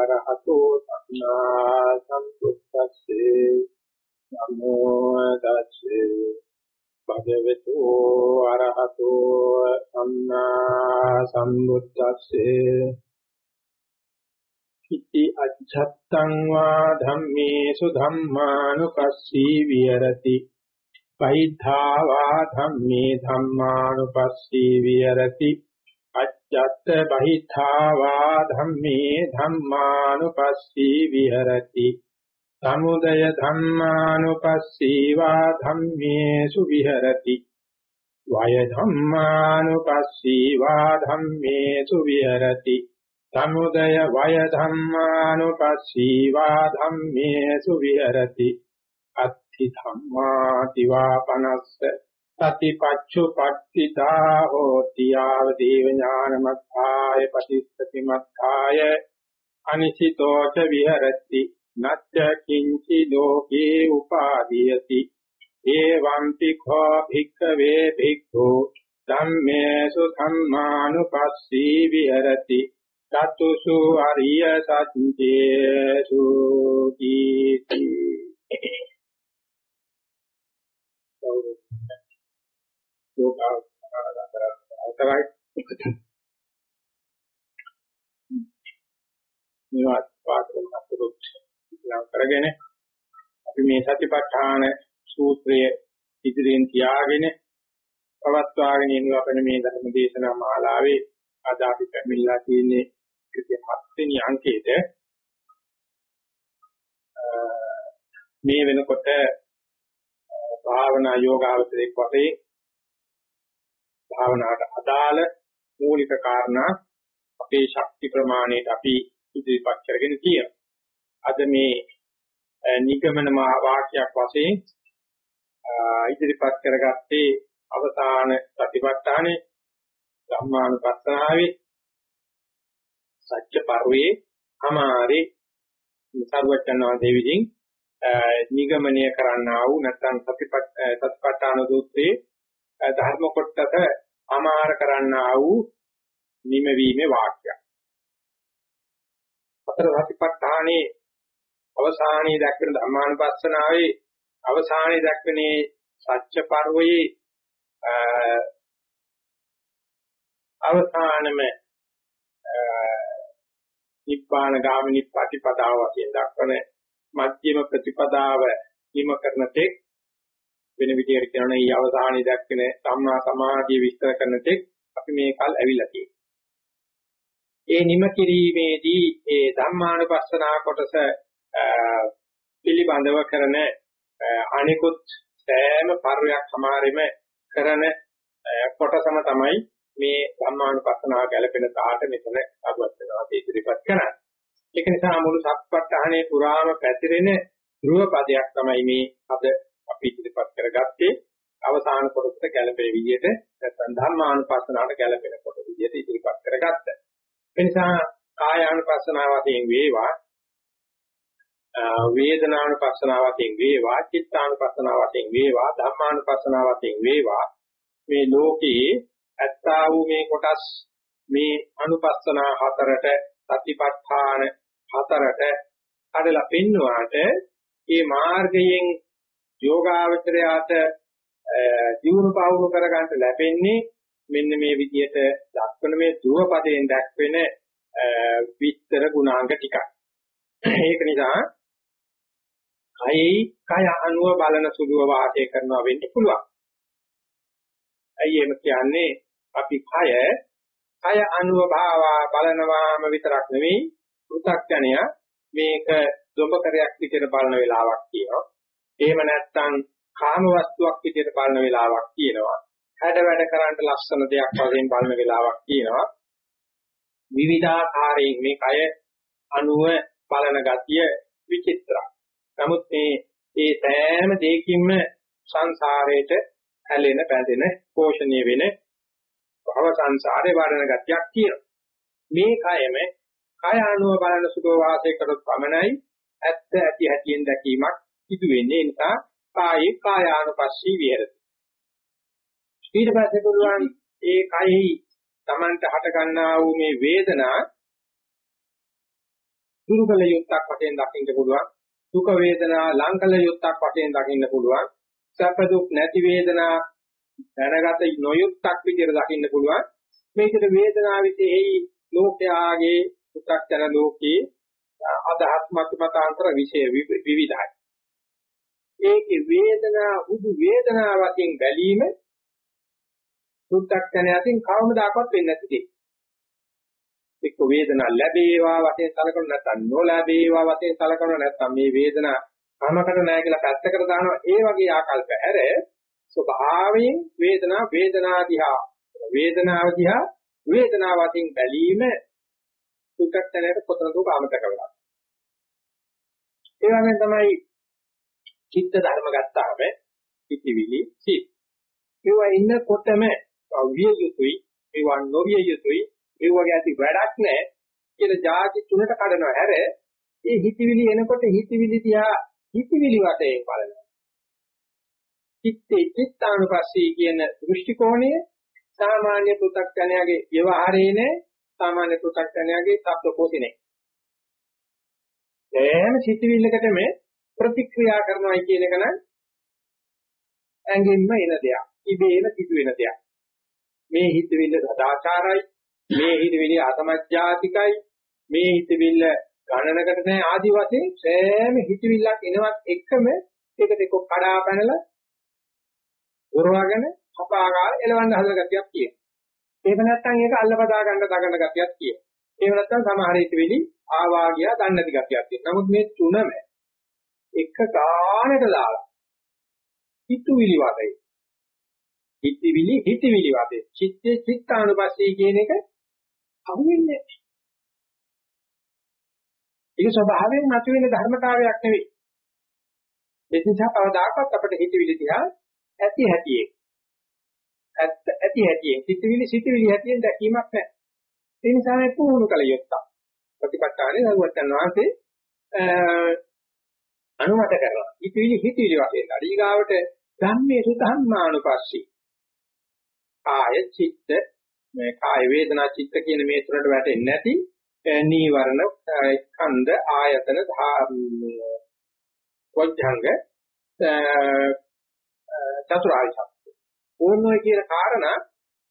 අරහතෝ සම්මා සම්බුද්දස්සේ නමෝ තස්සේ භගවතු අරහතෝ සම්මා සම්බුද්දස්සේ ඉති අච්ඡත්තං වා ධම්මේසු ධම්මානුපස්සී විහෙරති පෛද්ධා වා ධම්මේ ධම්මානුපස්සී විහෙරති අච්ඡත්ත බහිද්ධා වා ධම්මේ ධම්මානුපස්සී විහෙරති. සමුදය ධම්මානුපස්සී වා ධම්මේසු විහෙරති. වය ධම්මානුපස්සී වා ධම්මේසු විහෙරති. සමුදය වය ධම්මානුපස්සී වා ධම්මේසු විහෙරති. අත්ථි ධම්මාති වා පනස්ස. සතිපච්චු පට්ඨිතා හෝති ආව දේව ඥානමත්ථාය පටිච්චති මත්ථාය අනිසිතෝ ච විහෙරති නච්ච කිංචි ලෝකේ උපාදීයති එවං පිඛෝ භික්ඛවේ භික්ඛු ධම්මේසු ධම්මානුපස්සී විහෙරති චතුසු අරිය සත්‍යේසු කීති. අවතරයි මේවත් පාඩම් අතුරුත් නම් කරගෙන අපි මේ සතිපට්ඨාන සූත්‍රය ඉදිරියෙන් තියාගෙන පවත්වාගෙන යන අපේ මේ ධර්ම දේශනා මාලාවේ අද අපි පැමිණලා තියෙන්නේ ඉතින් හත්වෙනි අංකයේද මේ වෙනකොට භාවනා යෝගාවචරයක් වශයෙන් භාවනාවට අදාළ මූලික කාරණා අපේ ශක්ති ප්‍රමාණයට අපි ඉදිරිපත් කරගෙන තියෙනවා. අද මේ නිගමන වාක්‍යයක් වශයෙන් ඉදිරිපත් කරගත්තේ අවසාන ප්‍රතිපත්තානේ ධම්මානුපස්සනාවේ සත්‍ය පරිවේ අමාරේ සර්වචන්නාදී විදිහින් නිගමනය කරන්නා වූ නැත්නම් සතිපත් සත්පට්ඨාන සූත්‍රයේ ධර්ම කොටස අමාර කරන්නා වූ නිමවීමේ වාක්‍යයක්. අතර සතිපට්ඨානේ අවසානයේ දක්වන ධර්මානුපස්සනාවේ අවසානයේ දක්වනේ සත්‍ය පරිවේ අවසානම නිබ්බාන ගාමිනී ප්‍රතිපදාව වශයෙන් දක්වන මධ්‍යම ප්‍රතිපදාව හිම කරන තෙක් වෙන විදිහට කියනවා මේ අවසානයේ දක්වන සම්මා සමාධිය විස්තර කරන තෙක් අපි මේ කල් ඇවිල්ලා තියෙනවා. ඒ නිම කිරීමේදී ඒ ධම්මානුපස්සනා කොටස පිළිබඳව කරන අනිකුත් සෑම පරියක් සමාරෙම කරන කොටසම තමයි මේ ධම්මානුපස්සනාව ගැලපෙන තාට මෙතන අගවත් වෙනවා ඉදිරිපත් කරන්නේ. ඒක නිසා මුළු සත්පත්තහනේ පුරාම පැතිරෙන ධ්‍රුව පදයක් තමයි මේ අද අපි ඉදිරිපත් කරගත්තේ. අවසාන කොටසට ගැලපෙන විදිහට නැත්නම් ධම්මානුපස්සනාවට ගැලපෙන කොට විදිහට ඉදිරිපත් කරගත්තා. ඒ නිසා කායානුපස්සනාව වශයෙන් වේවා වේදනානුපස්සනාව වශයෙන් වේවා චිත්තානුපස්සනාව වශයෙන් වේවා ධම්මානුපස්සනාව වශයෙන් වේවා මේ ලෝකයේ ඇත්තා වූ මේ කොටස් මේ අනුපස්සනා හතරට සතිපට්ඨාන හතරට කඩලා පෙන්වුවාට මේ මාර්ගයෙන් යෝගාවචරයාට ජීවන පාවුණු කරගන්න ලැබෙන්නේ මෙන්න මේ විදිහට දක්වන මේ ධ්‍රුවපදයෙන් දක්වන විස්තර ගුණාංග ටිකක්. ඒක නිසා කයි කය අනුව බලන සුළුව වාසය කරනවා වෙන්න පුළුවන්. ඇයි එහෙම කියන්නේ අපි කය කය අනුව භාවා බලනවාම විතරක් නෙවෙයි පෘථග්ජනය මේක දොඹකරයක් විදිහට බලන වෙලාවක් තියෙනවා. එහෙම නැත්නම් කාම වස්තුවක් විදිහට බලන වෙලාවක් තියෙනවා. හැඩ වැඩ කරන්න ලස්සන දෙයක් වශයෙන් බලන වෙලාවක් තියෙනවා. විවිධාකාරයෙන් මේ කය අනුව බලන ගතිය විචිත්‍රයි. නමුත් මේ ඒ සෑම දෙයකින්ම සංසාරයට ඇලෙන බැඳෙන පෝෂණය වෙන භව සංසාරේ වඩන ගතියක් තියෙනවා. මේ කයම කය අනුව බලන සුඛ වාසය කරොත් පමණයි ඇත්ත ඇති හැටියෙන් දැකීමක් සිදු වෙන්නේ. ඒ නිසා කායේ කායානුපස්සී විහෙරති. ඊට පස්සේ පුළුවන් ඒ කයෙහි Tamanta හට ගන්නා වූ මේ වේදනා දුරුකල යුක්තක් වශයෙන් දකින්න පුළුවන්. දුක වේදනා ලංකල යුක්තක් වශයෙන් දකින්න පුළුවන්. සැප දුක් නැති වේදනා දැනගත නොයුක්තක් විදිහට දකින්න පුළුවන්. මේකට වේදනාව විශේෂයි ලෝකයාගේ උත්තරන ලෝකේ අදහස් මත මතාන්තර විශේෂ විවිධයි. ඒකේ වේදනා උදු වේදනා වශයෙන් බැලීම සුත්තක්ෂණයකින් කවමදාකවත් වෙන්නේ නැති දෙයක්. එක්ක වේදනා ලැබේවා වශයෙන් සලකන නැත්නම් නොලැබේවා වශයෙන් සලකන නැත්නම් මේ වේදනා කමකට නැහැ කියලා පැත්තකට දානවා ඒ වගේ ආකල්ප හැර ස්වභාවයෙන් වේදනා වේදනා දිහා වේදනාව දිහා වේදනාව වශයෙන් බැලීම සුත්තක්ෂණයට කොතනද කාමත කරලා. ඒ වගේම තමයි චිත්ත ධර්ම ගත්තාම පිටිවිලි සිත්. ඒවා ඉන්නකොටම විය යුතුයි ඒවා නොවිය යුතුයි ඒ වගේ ඇති වැඩක් නැහැ කියලා જાති තුනට කඩනවා. හැර ඒ හිතවිලි එනකොට හිතවිලි තියා හිතවිලි වශයෙන් බලනවා. චිත්තේ චිත්තානුපස්සී කියන දෘෂ්ටි කෝණය සාමාන්‍ය පෘථග්ජනයාගේ ව්‍යවහාරයේ නේ සාමාන්‍ය පෘථග්ජනයාගේ ශබ්දකෝෂේ නේ එහෙම සිතිවිල්ලකටම ප්‍රතික්‍රියා කරනවා කියන එක නම් ඇඟෙන්ම එන දෙයක්. ඉබේම සිදුවෙන දෙයක්. මේ හිතවිල්ල සදාචාරයි මේ හිතවිලි අසමජ්ජාතිකයි මේ හිතවිල්ල ගණනකට නැහැ ආදි වශයෙන් සෑම හිතවිල්ලක් එනවත් එක්කම ඒකට එක්ක කඩා පැනලා උරවගෙන හපාගාල එලවන්න හදන ගතියක් කියන. ඒක නැත්තම් ඒක අල්ලපදා ගන්න දගන ගතියක් කියන. එහෙම නැත්තම් සමහර හිතවිලි ආවා ගියා දන්නේ නැති ගතියක් කියන. නමුත් මේ තුනම එක ගානට දාලා හිතුවිලි වගේ හිතවිලි හිතවිලි වගේ චිත්තේ චිත්තානුපස්සී කියන එක අහුවෙන්නේ නැහැ. ඒක ස්වභාවයෙන් මතුවෙන ධර්මතාවයක් නෙවෙයි. ඒ නිසා කවදාකවත් අපිට හිතවිලි තියා ඇති හැටියේ ඇත්ත ඇති හැටියෙන් සිතවිලි සිතවිලි හැටියෙන් දැකීමක් නැහැ. ඒ නිසා මේ පුහුණු කළ යුත්තක්. ප්‍රතිපත්තානේ දරුවචන් වහන්සේ අනුමත කරනවා. හිතවිලි හිතවිලි වශයෙන් අඩීගාවට ධම්මේ සුධම්මානුපස්සී. කාය චිත්ත මේ කාය වේදනා චිත්ත කියන මේ තුනට වැටෙන්නේ නැති නීවරණ ස්කන්ධ ආයතන වොජ්ජංග චතුරාර්ය සත්‍ය. ඕනෝයි කියන කාරණා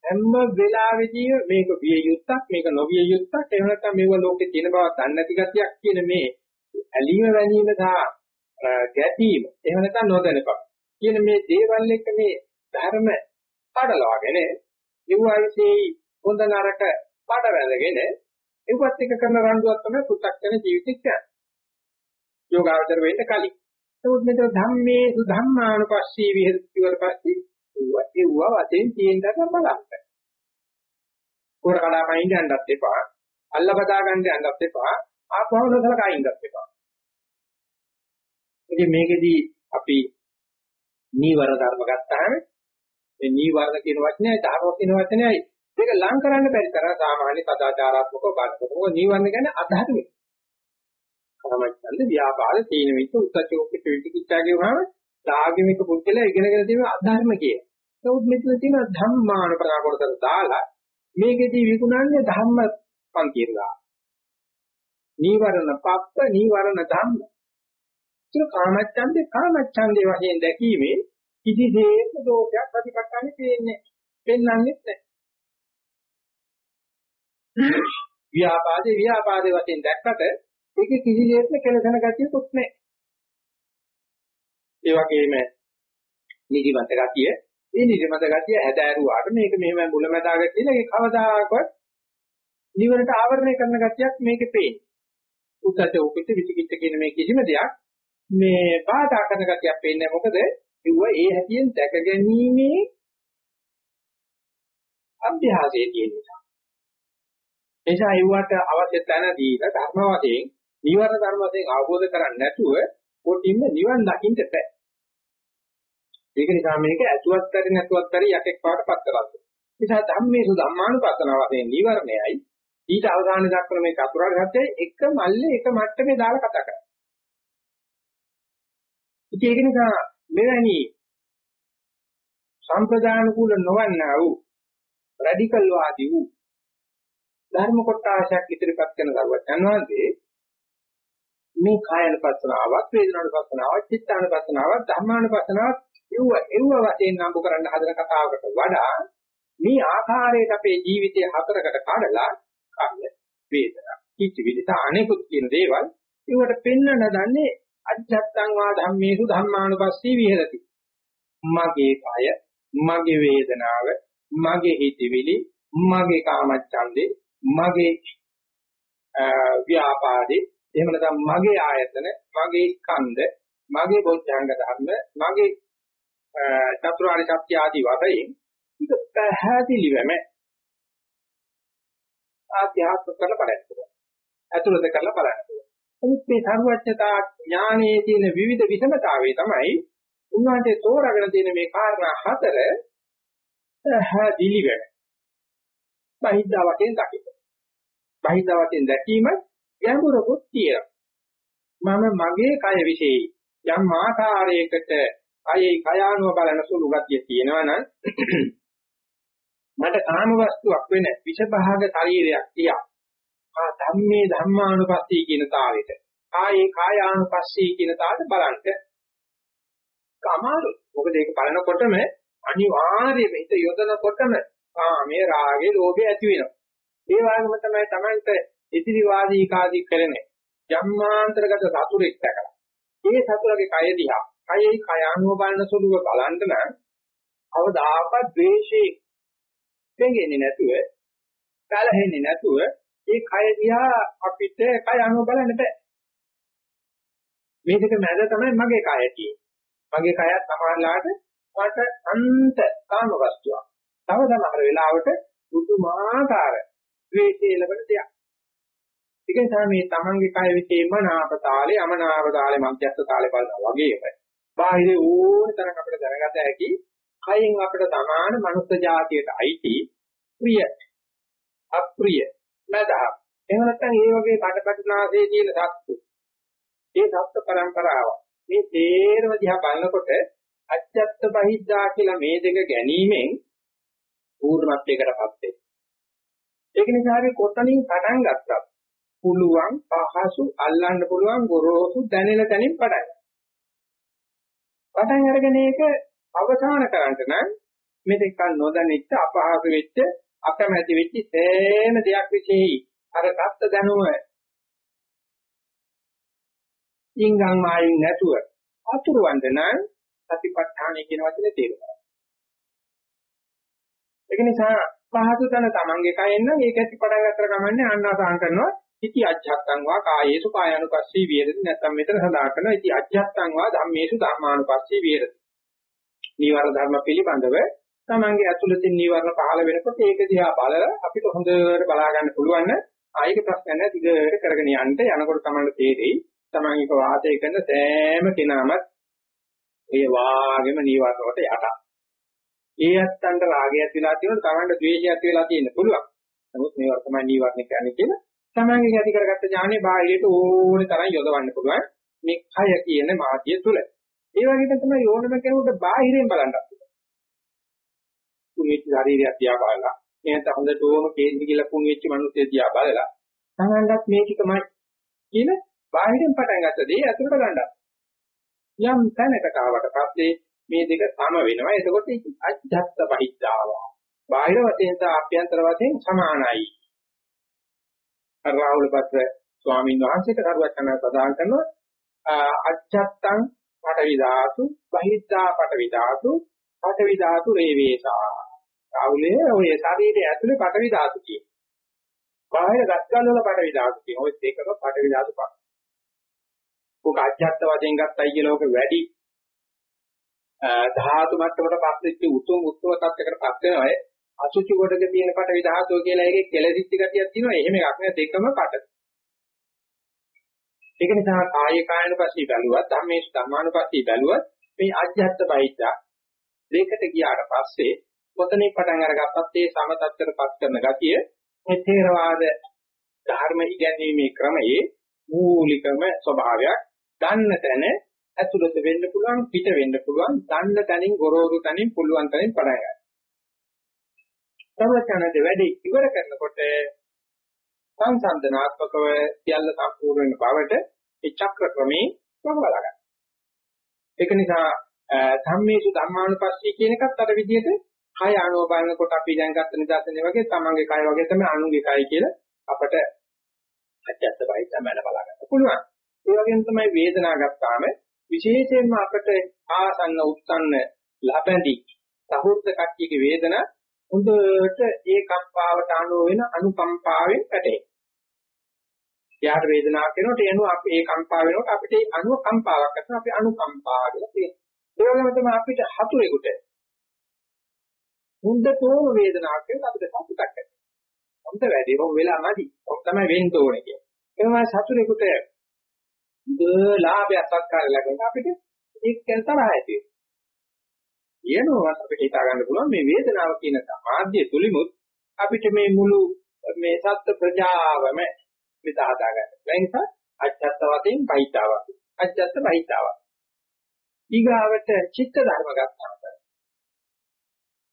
හැම වෙලාවෙදී මේක විය යුත්තක් මේක නොවිය යුත්තක් එහෙම නැත්නම් මේව ලෝකේ තියෙන බව දන්නේ නැති ගතියක් කියන මේ ඇලීම වැනීම සහ ගැටීම එහෙම නැත්නම් නොදැනකම කියන මේ දේවල් එක්ක මේ ධර්ම පඩලවාගෙන ඒවායිසේ හොඳ නරක පාඩ වැඳගෙන ඒවත් එක කරන රණ්ඩුවක් තමයි පු탁කන ජීවිතය කියන්නේ. යෝගාවචර වෙන්න කලින්. ඒත් මෙතන ධම්මේ සුධම්මානුපස්සී විහෙරති වල පස්සේ ඒවා වශයෙන් තියෙන දක බලන්න. කොර කඩාපයින් යන්නත් එපා. අල්ල බදා ගන්න යන්නත් එපා. ආපහු නොසලකා ඉන්නත් එපා. ඉතින් මේකෙදී අපි නීවර ධර්ම ගත්තාම මේ නීවරණ කියන වචනයයි ධර්ම කියන වචනයයි මේක ලං කරන්න බැරි තරම් සාමාන්‍ය සදාචාරාත්මකව බලනකොට මොකද නීවරණ කියන්නේ අදහතු වෙන්නේ. කර්මච්ඡන්ද ව්‍යාපාර තීන මිච්ච උත්සච්චෝක්ක පිටිකිච්ඡා කියවහම ධාර්මික පුද්ගලයා ඉගෙනගෙන තියෙන අධර්ම කිය. ඒත් මෙතන තියෙන ධම්මානුපරා කොටස දාලා මේකෙදී විකුණන්නේ ධම්ම පන්තිරලා. නීවරණ පප්ප නීවරණ ධම්ම. ඒක කාමච්ඡන්දේ කාමච්ඡන්දේ වශයෙන් දැකීමේ කිසිසේත් දෝෂයක් ප්‍රතිපත්තන්නේ පේන්නේ පෙන්වන්නේ නැහැ. ව්‍යාපාදේ ව්‍යාපාදේ වශයෙන් දැක්කට ඒක කිසිසේත්ම කෙලසන ගතියකුත් නැහැ. ඒ වගේම නිදිමත ගතිය, මේ නිදිමත ගතිය හැදෑරුවාට මේක මෙහෙම මුලමදාග කියලා ඒක කවදාකවත් නිවනට ආවරණය කරන ගතියක් මේකේ පේන්නේ. උත්තර උපිත විචිකිච්ඡ කියන මේ කිසිම දෙයක් මේ බාධා කරන ගතියක් පේන්නේ මොකද ඒව ඒ හැටියෙන් දැක ගැනීමේ අභ්‍යාසයේ තියෙන නිසා. එනිසා ඒවට අවශ්‍ය තැන දීලා ධර්ම වශයෙන් නිවන ධර්ම වශයෙන් අවබෝධ කරගන්න නැතුව කොටින්ම නිවන් දකින්න බෑ. ඒක නිසා මේක ඇතුවත් කරේ නැතුවත් කරේ යකෙක් පාටපත් කරන්නේ. නිසා ධම්මේසු ධම්මානුපස්සන වශයෙන් නිවර්ණයයි ඊට අවධානය දක්වන මේ චතුරාර්ය සත්‍යයි එක මල්ලේ එක මට්ටමේ දාලා කතා කරන්නේ. ඒක නිසා මෙවැනි සම්ප්‍රදානුකූල නොවන්නා වූ රැඩිකල් වාදී වූ ධර්ම කොටාශයක් ඉදිරිපත් කරන දරුවන් වහන්සේ මේ කායනුපස්සනාවත් වේදනානුපස්සනාවත් චිත්තානුපස්සනාවත් ධම්මානුපස්සනාවත් ඒව ඒව වශයෙන් නම්බු කරන්න හදන කතාවකට වඩා මේ ආකාරයට අපේ ජීවිතය හතරකට කඩලා කර්ම වේදනා කිචිවිද අනෙකුත් කියන දේවල් ඒවට පෙන්වන්න දන්නේ අජත්තං වා ධම්මේසු ධම්මානුපස්සී විහෙරති මගේ කය මගේ වේදනාව මගේ හිතවිලි මගේ කාමච්ඡන්දේ මගේ ව්‍යාපාදේ එහෙම නැත්නම් මගේ ආයතන මගේ ස්කන්ධ මගේ බොද්ධංග ධර්ම මගේ චතුරාර්ය සත්‍ය ආදී වශයෙන් ඒක පැහැදිලිවම ආධ්‍යාත්මික කරලා බලන්න පුළුවන්. අතුලත කරලා බලන්න පුළුවන්. නමුත් මේ සර්වඥතා ඥානයේ තියෙන විවිධ විෂමතාවය තමයි උන්වහන්සේ තෝරාගෙන තියෙන මේ කාරණා හතර පැහැදිලි වෙන. බහිද්ධා වශයෙන් දකින්න. බහිද්ධා වශයෙන් දැකීම ගැඹුරකුත් තියෙනවා. මම මගේ කය વિશેයි යම් ආකාරයකට කයයි කයානුව බලන සුළු ගතිය තියෙනවා නම් මට කාම වස්තුවක් වෙන විෂ භාග ශරීරයක් තියා ආ ධම්මේ ධම්මානුපස්සී කියන තාලෙට. කායේ කායානුපස්සී කියන තාලෙට බලන්න. කමාරු මොකද ඒක බලනකොටම අනිවාර්යයෙන්ම හිත යොදනකොටම කාමයේ රාගේ ලෝභය ඇති වෙනවා. ඒ වගේම තමයි Tamante ඉතිරිවාදී කාදී කරන්නේ. ජම්මාන්තරගත සතුරෙක් දැකලා. ඒ සතුරගේ කය දිහා කයෙහි කය අනුව බලන සුළුව බලන්න නම් අවදාපත් ද්වේෂේ දෙන්නේ නැතුව කලහෙන්නේ නැතුව ඒ කය දිහා අපිට කය අනුව බලන්න බෑ. මේ දෙක මැද තමයි මගේ කය තියෙන්නේ. මගේ කයත් සමානලාට මට අන්ත කාම වස්තුවක්. තව සමහර වෙලාවට පුදුමාකාර ද්වේෂය ලැබෙන දෙයක්. ඒක නිසා මේ තමන්ගේ කය විශේෂම නාපතාලේ අමනාපතාලේ මධ්‍යස්ථ තාලේ බලනවා වගේම බාහිර ඕන තරම් අපිට දැනගත හැකි කයින් අපිට සමාන මනුස්ස జాතියට අයිති ප්‍රිය අප්‍රිය මදහ එහෙම නැත්නම් ඒ වගේ කඩපටනාසේ තියෙන සත්තු. ඒ සත්ත්ව પરම්පරාව මේ තේරම දිහා බලනකොට අච්ඡත්ත බහිද්දා කියලා මේ දෙක ගැනීමෙන් පූර්ණත්වයකටපත් වෙනවා. ඒක නිසා අපි කොතනින් පටන් ගත්තත් පුළුවන් පහසු අල්ලන්න පුළුවන් ගොරෝසු දැනෙන තැනින් පටන් ගන්න. පටන් අරගෙන ඒක අවසන් කරන්න නම් මෙතෙක් නොදැනෙච්ච අපහසු වෙච්ච අකමැති වෙච්ච සෑම දෙයක් විශේෂයි. අර தත්ත දැනුම. ඉංගන් මායින් නැතුව අතුරුවන්ද නම් සතිපට්ඨානය කියන වචනේ තේරුම් ඒක නිසා පහසු තන තමන්ගේ කයෙන් නම් ඒක ඇති පටන් ගන්නතර කමන්නේ ආන්නාසාන කරනවා. ඉති අජ්ජත්තං වා කායේසු කායानुපස්සී විහෙරති. නැත්නම් මෙතන සඳහන් කරනවා ඉති අජ්ජත්තං වා ධම්මේසු ධම්මානුපස්සී විහෙරති. නීවරණ ධර්ම පිළිබඳව තමන්ගේ ඇතුළතින් නීවරණ පහළ වෙනකොට ඒක දිහා බලලා අපිට හොඳට බලා ගන්න පුළුවන්. නම් ආයික ප්‍රශ්න නැහැ දිගට කරගෙන යන්න. යනකොට තමයි තේරෙයි. තමන් එක වාසය කරන සෑම කෙනාම ඒ වාගේම නීවරණ වලට යටා. ඒ ඇත්තන්ට රාගය ඇති වෙලා තියෙනවා තමන්ට ද්වේෂය ඇති වෙලා තියෙන්න පුළුවන්. නමුත් මේවා තමයි නීවරණ කියන්නේ කියලා තමන්ගේ ඇති කරගත්ත ඥානෙ බාහිරයට ඕනේ තරම් යොදවන්න පුළුවන්. මේ කය කියන මාධ්‍ය තුල. ඒ වගේම තමයි ඕනම කෙනෙකුට බාහිරෙන් බලන්න කුණිච්ච ශරීරයක් දිහා බලලා එහෙනම් හොඳට ඕම කේන්ති කියලා කුණිච්ච මිනිස්සු දිහා බලලා තමන්ටත් මේකමයි කියන බාහිරෙන් පටන් ගත්ත දේ අතුරට ගන්නවා. යම් තැනකට ආවට පස්සේ මේ දෙක සම වෙනවා. එතකොට අජ්ජත් බහිද්ධාව. බාහිර වශයෙන් සහ අභ්‍යන්තර වශයෙන් සමානයි. රාහුල පත්‍ර ස්වාමීන් වහන්සේට කරුවත් කරන සදාන් කරනවා අච්ඡත්තං පඨවි ධාතු බහිද්ධා පඨවි ධාතු පඨවි ධාතු රේවේසා රාහුලේ ඔය ශරීරයේ ඇතුලේ පඨවි ධාතු කියන. බාහිර ගස්කල් වල පඨවි ධාතු කියන. ඔය දෙකම පඨවි ධාතු පහ. ඔක අච්ඡත්ත වශයෙන් ගත්තයි කියලා ඔක වැඩි ධාතු මට්ටමකට පස්සෙච්ච උතුම් උත්සව තත්යකට පත් වෙනවා අසුචි කොටක තියෙන කට විධාතුව කියලා එකේ කෙලෙදිච්ච ගතියක් තියෙනවා. එහෙම එකක් නෑ දෙකම කට. ඒක නිසා කාය කායනුපස්සී බැලුවත් ධම්මේශ ධම්මානුපස්සී බැලුවත් මේ අජ්ජත් බයිද්දා දෙකට ගියාට පස්සේ කොතනින් පටන් අරගත්තත් ඒ සමතත්තරපත් කරන ගතිය මේ තේරවාද ධර්ම ඉගැන්වීමේ ක්‍රමයේ මූලිකම ස්වභාවයක් දන්න තැන ඇතුළත වෙන්න පුළුවන් පිට වෙන්න පුළුවන් දන්න තැනින් ගොරෝසු තැනින් පුළුවන් තැනින් පටන් ගන්න. සර්වඥානද වැඩි ඉවර කරනකොට සංසන්දනාත්මකව සියල්ල සම්පූර්ණ වෙන බවට ඒ චක්‍ර ක්‍රමේ වගවලා ගන්න. ඒක නිසා ධම්මේසු ධම්මානුපස්සී කියන එකත් අර විදිහට කය අනුව බලනකොට අපි දැන් ගත්ත නිදර්ශනේ වගේ තමන්ගේ කය වගේ තමයි අනුන්ගේ කය කියලා අපට අජත්ත බයි තමයි බලා ගන්න පුළුවන්. ඒ වගේම තමයි වේදනාව ගත්තාම විශේෂයෙන්ම අපට ආසන්න උත්සන්න ලබැඳි සහෘද කට්ටියගේ වේදනා හොඳට ඒ කම්පාවට අනුව වෙන අනුකම්පාවෙන් පැටේ. යාට වේදනාවක් වෙනකොට එනු අපි ඒ කම්පා වෙනකොට අපිට ඒ අනුව කම්පාවක් කරන අපි අනුකම්පා කියලා කියනවා. ඒ වගේම තමයි අපිට හතුරෙකුට හොඳටම වේදනාවක් වෙනකොට අපිට සතුටක් ඇති. හොඳ වැඩේ හොම් වෙලා නැති. හොම් තමයි වෙන්න ඕනේ කියන්නේ. ඒ වගේම සතුරෙකුට ලාභයක් සත්කාර ලැබෙන අපිට ඒක ගැන තරහ ඇති වෙනවා. අපිට හිතා ගන්න පුළුවන් මේ වේදනාව කියන සමාධිය තුලිමුත් අපිට මේ මුළු මේ සත්ත්ව ප්‍රජාවම විදහා ගන්න. ඒ නිසා අජත්ත වශයෙන් බහිතාවක්. අජත්ත බහිතාවක්. ඊගාවට චිත්ත ධර්ම ගන්නවා.